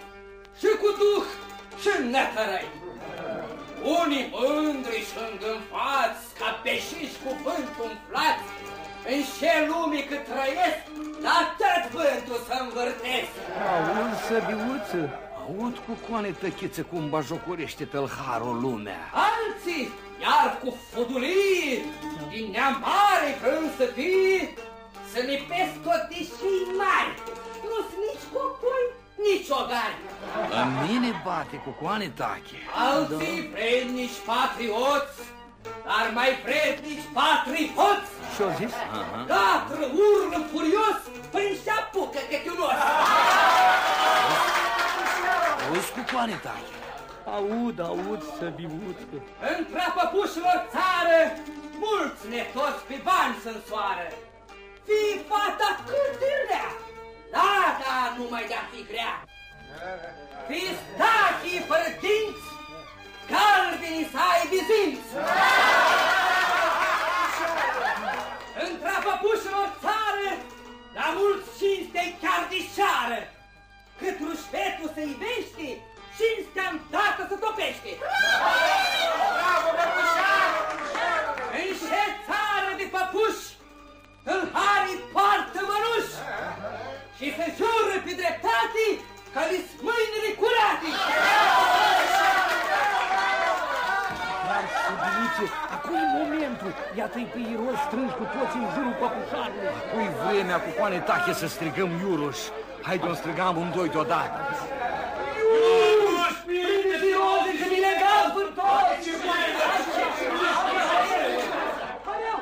[SPEAKER 10] și cu duh și netărăi. Unii mândri și îngânfați, ca peșiși cu vânt umflați, în ce lume cât trăiesc, la tot vântul să învârtesc.
[SPEAKER 5] Auzi, săbiuță, aud cu coane tăchiță cum bajocorește tălharul lumea.
[SPEAKER 10] Alții, iar cu fudulii, din neam mare vrând să fii, să ne pescotișii mari. Nu-s nici copoi, nici ogari.
[SPEAKER 5] În mine bate cu coane tache.
[SPEAKER 10] Alții vrednici patrioți, dar mai vrednici patripoți.
[SPEAKER 2] Și-o zis?
[SPEAKER 10] Latră, urlă furios, până se apucă câte un os.
[SPEAKER 5] Auzi cu coane tache.
[SPEAKER 2] Aud, aud, săbiuță.
[SPEAKER 10] În trapăpușilor țară, mulți netoți pe bani să însoară. Fii fata cât de rea, da, da, numai de-a fi grea. Fiți stachii fără dinți, galbenii să ai zinți.
[SPEAKER 5] Strigăm iuruș. Haide, o strigăm amândoi deodată.
[SPEAKER 10] Iuruș, prinde-te roze că mi legal vântoți!
[SPEAKER 2] Haleu,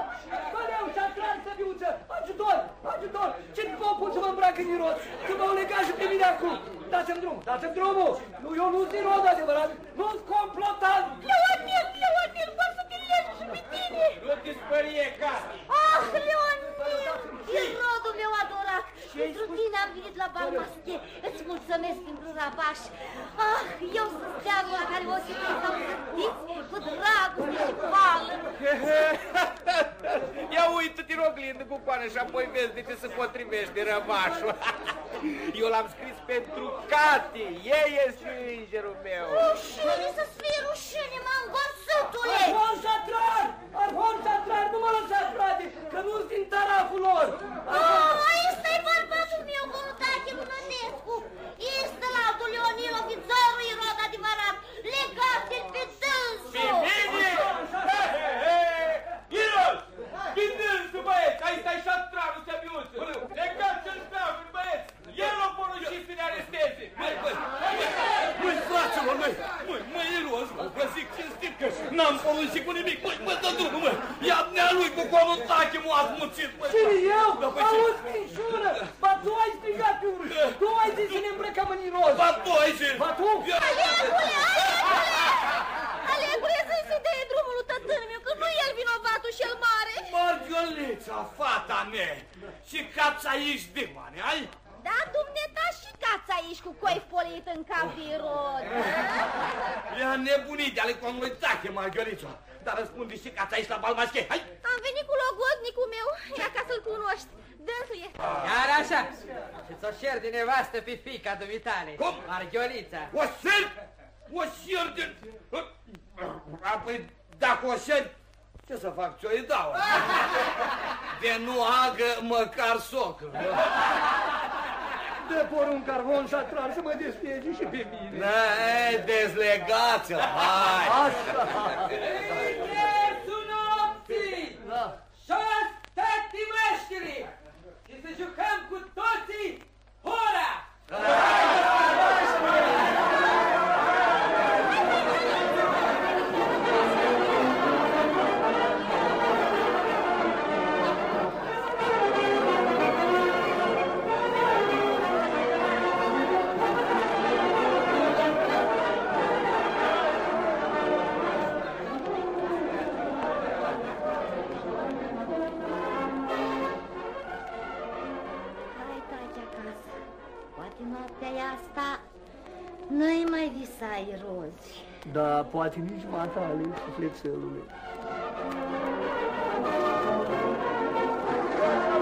[SPEAKER 2] haleu, și atras săbiuță, ajutor, ajutor, ce popul să mă îmbracă în irod, că m-au legat și pe mine acum. Dați-mi drum, dați-mi drumul. Nu, eu nu sunt irod adevărat, nu-s complotant.
[SPEAKER 4] Leonel, Leonel, vor să te leg și pe tine.
[SPEAKER 10] Nu te spărie, Casti.
[SPEAKER 4] Ah, Leonel, e rodul meu adorat. Pentru tine am venit la bal masche. Îți mulțumesc pentru rabaș. Ah, eu sunt steagul la care ochii
[SPEAKER 26] oglindă cu coană și apoi vezi de ce se potrivește rămașul. Eu l-am scris pentru Cati, ei este îngerul meu.
[SPEAKER 4] Rușine, să-ți fie rușine, mă îngonțătule!
[SPEAKER 2] Arhon Satrar! Arhon Satrar, nu mă lăsați, frate, că nu-s din taraful lor!
[SPEAKER 4] Ai, stai bărbatul meu, Colutate Bunătescu! Este la Leonil, ofițerul irod adevărat, legat de pe dânsul! Pe
[SPEAKER 18] mine? He, he! Irol! Bindânsă, băieți! Ai stai și atranul să biuță! Legați în beaguri, băieți! El o poruncit să ne aresteze! Mai
[SPEAKER 5] băi! Măi, fraților, măi! Măi, măi, Iros, mă, vă zic cinstit că n-am poruncit cu nimic! Măi, mă, dă drumul, măi! Ia dumnealui cu conul tache, mă, ați muțit, măi!
[SPEAKER 2] Cine eu?
[SPEAKER 5] Da, păi
[SPEAKER 2] Auzi, minșură! Ba tu ai strigat pe urmă! Tu ai zis să ne îmbrăcăm în Iros!
[SPEAKER 5] Ba tu ai zis!
[SPEAKER 2] Ba tu?
[SPEAKER 14] Alegule, alegule! Alegule să-i se dea drumul lui tătânul meu, el vinovatul și el mare.
[SPEAKER 5] Margălița, fata mea! Și cața ești de mane, ai?
[SPEAKER 14] Da, dumneata și cața aici cu coi polit în cap de rod.
[SPEAKER 5] Ea nebunit de ale conului tache, Margălița! Dar răspunde și cața aici la balmasche, hai!
[SPEAKER 14] Am venit cu logodnicul meu, ia ca să-l cunoști. Dânsul e.
[SPEAKER 16] Iar așa. Și ți-o șer de nevastă pe fica dumitale.
[SPEAKER 5] Cum?
[SPEAKER 16] Marghiolița.
[SPEAKER 5] O șer? O șer de... Apoi, dacă o șer, ce să fac? Ce-o îi dau? De nu agă măcar socul.
[SPEAKER 2] Dă porunc carbon și atrar să mă despege și pe mine.
[SPEAKER 5] Da, e, dezlegați-l, hai!
[SPEAKER 2] Așa!
[SPEAKER 10] Iesu nopții!
[SPEAKER 2] Da.
[SPEAKER 10] Șase meșteri! Și să jucăm cu toții hora!
[SPEAKER 4] Hai, Nu-i mai visai rozi.
[SPEAKER 2] Da, poate nici matale și flețelului. Thank.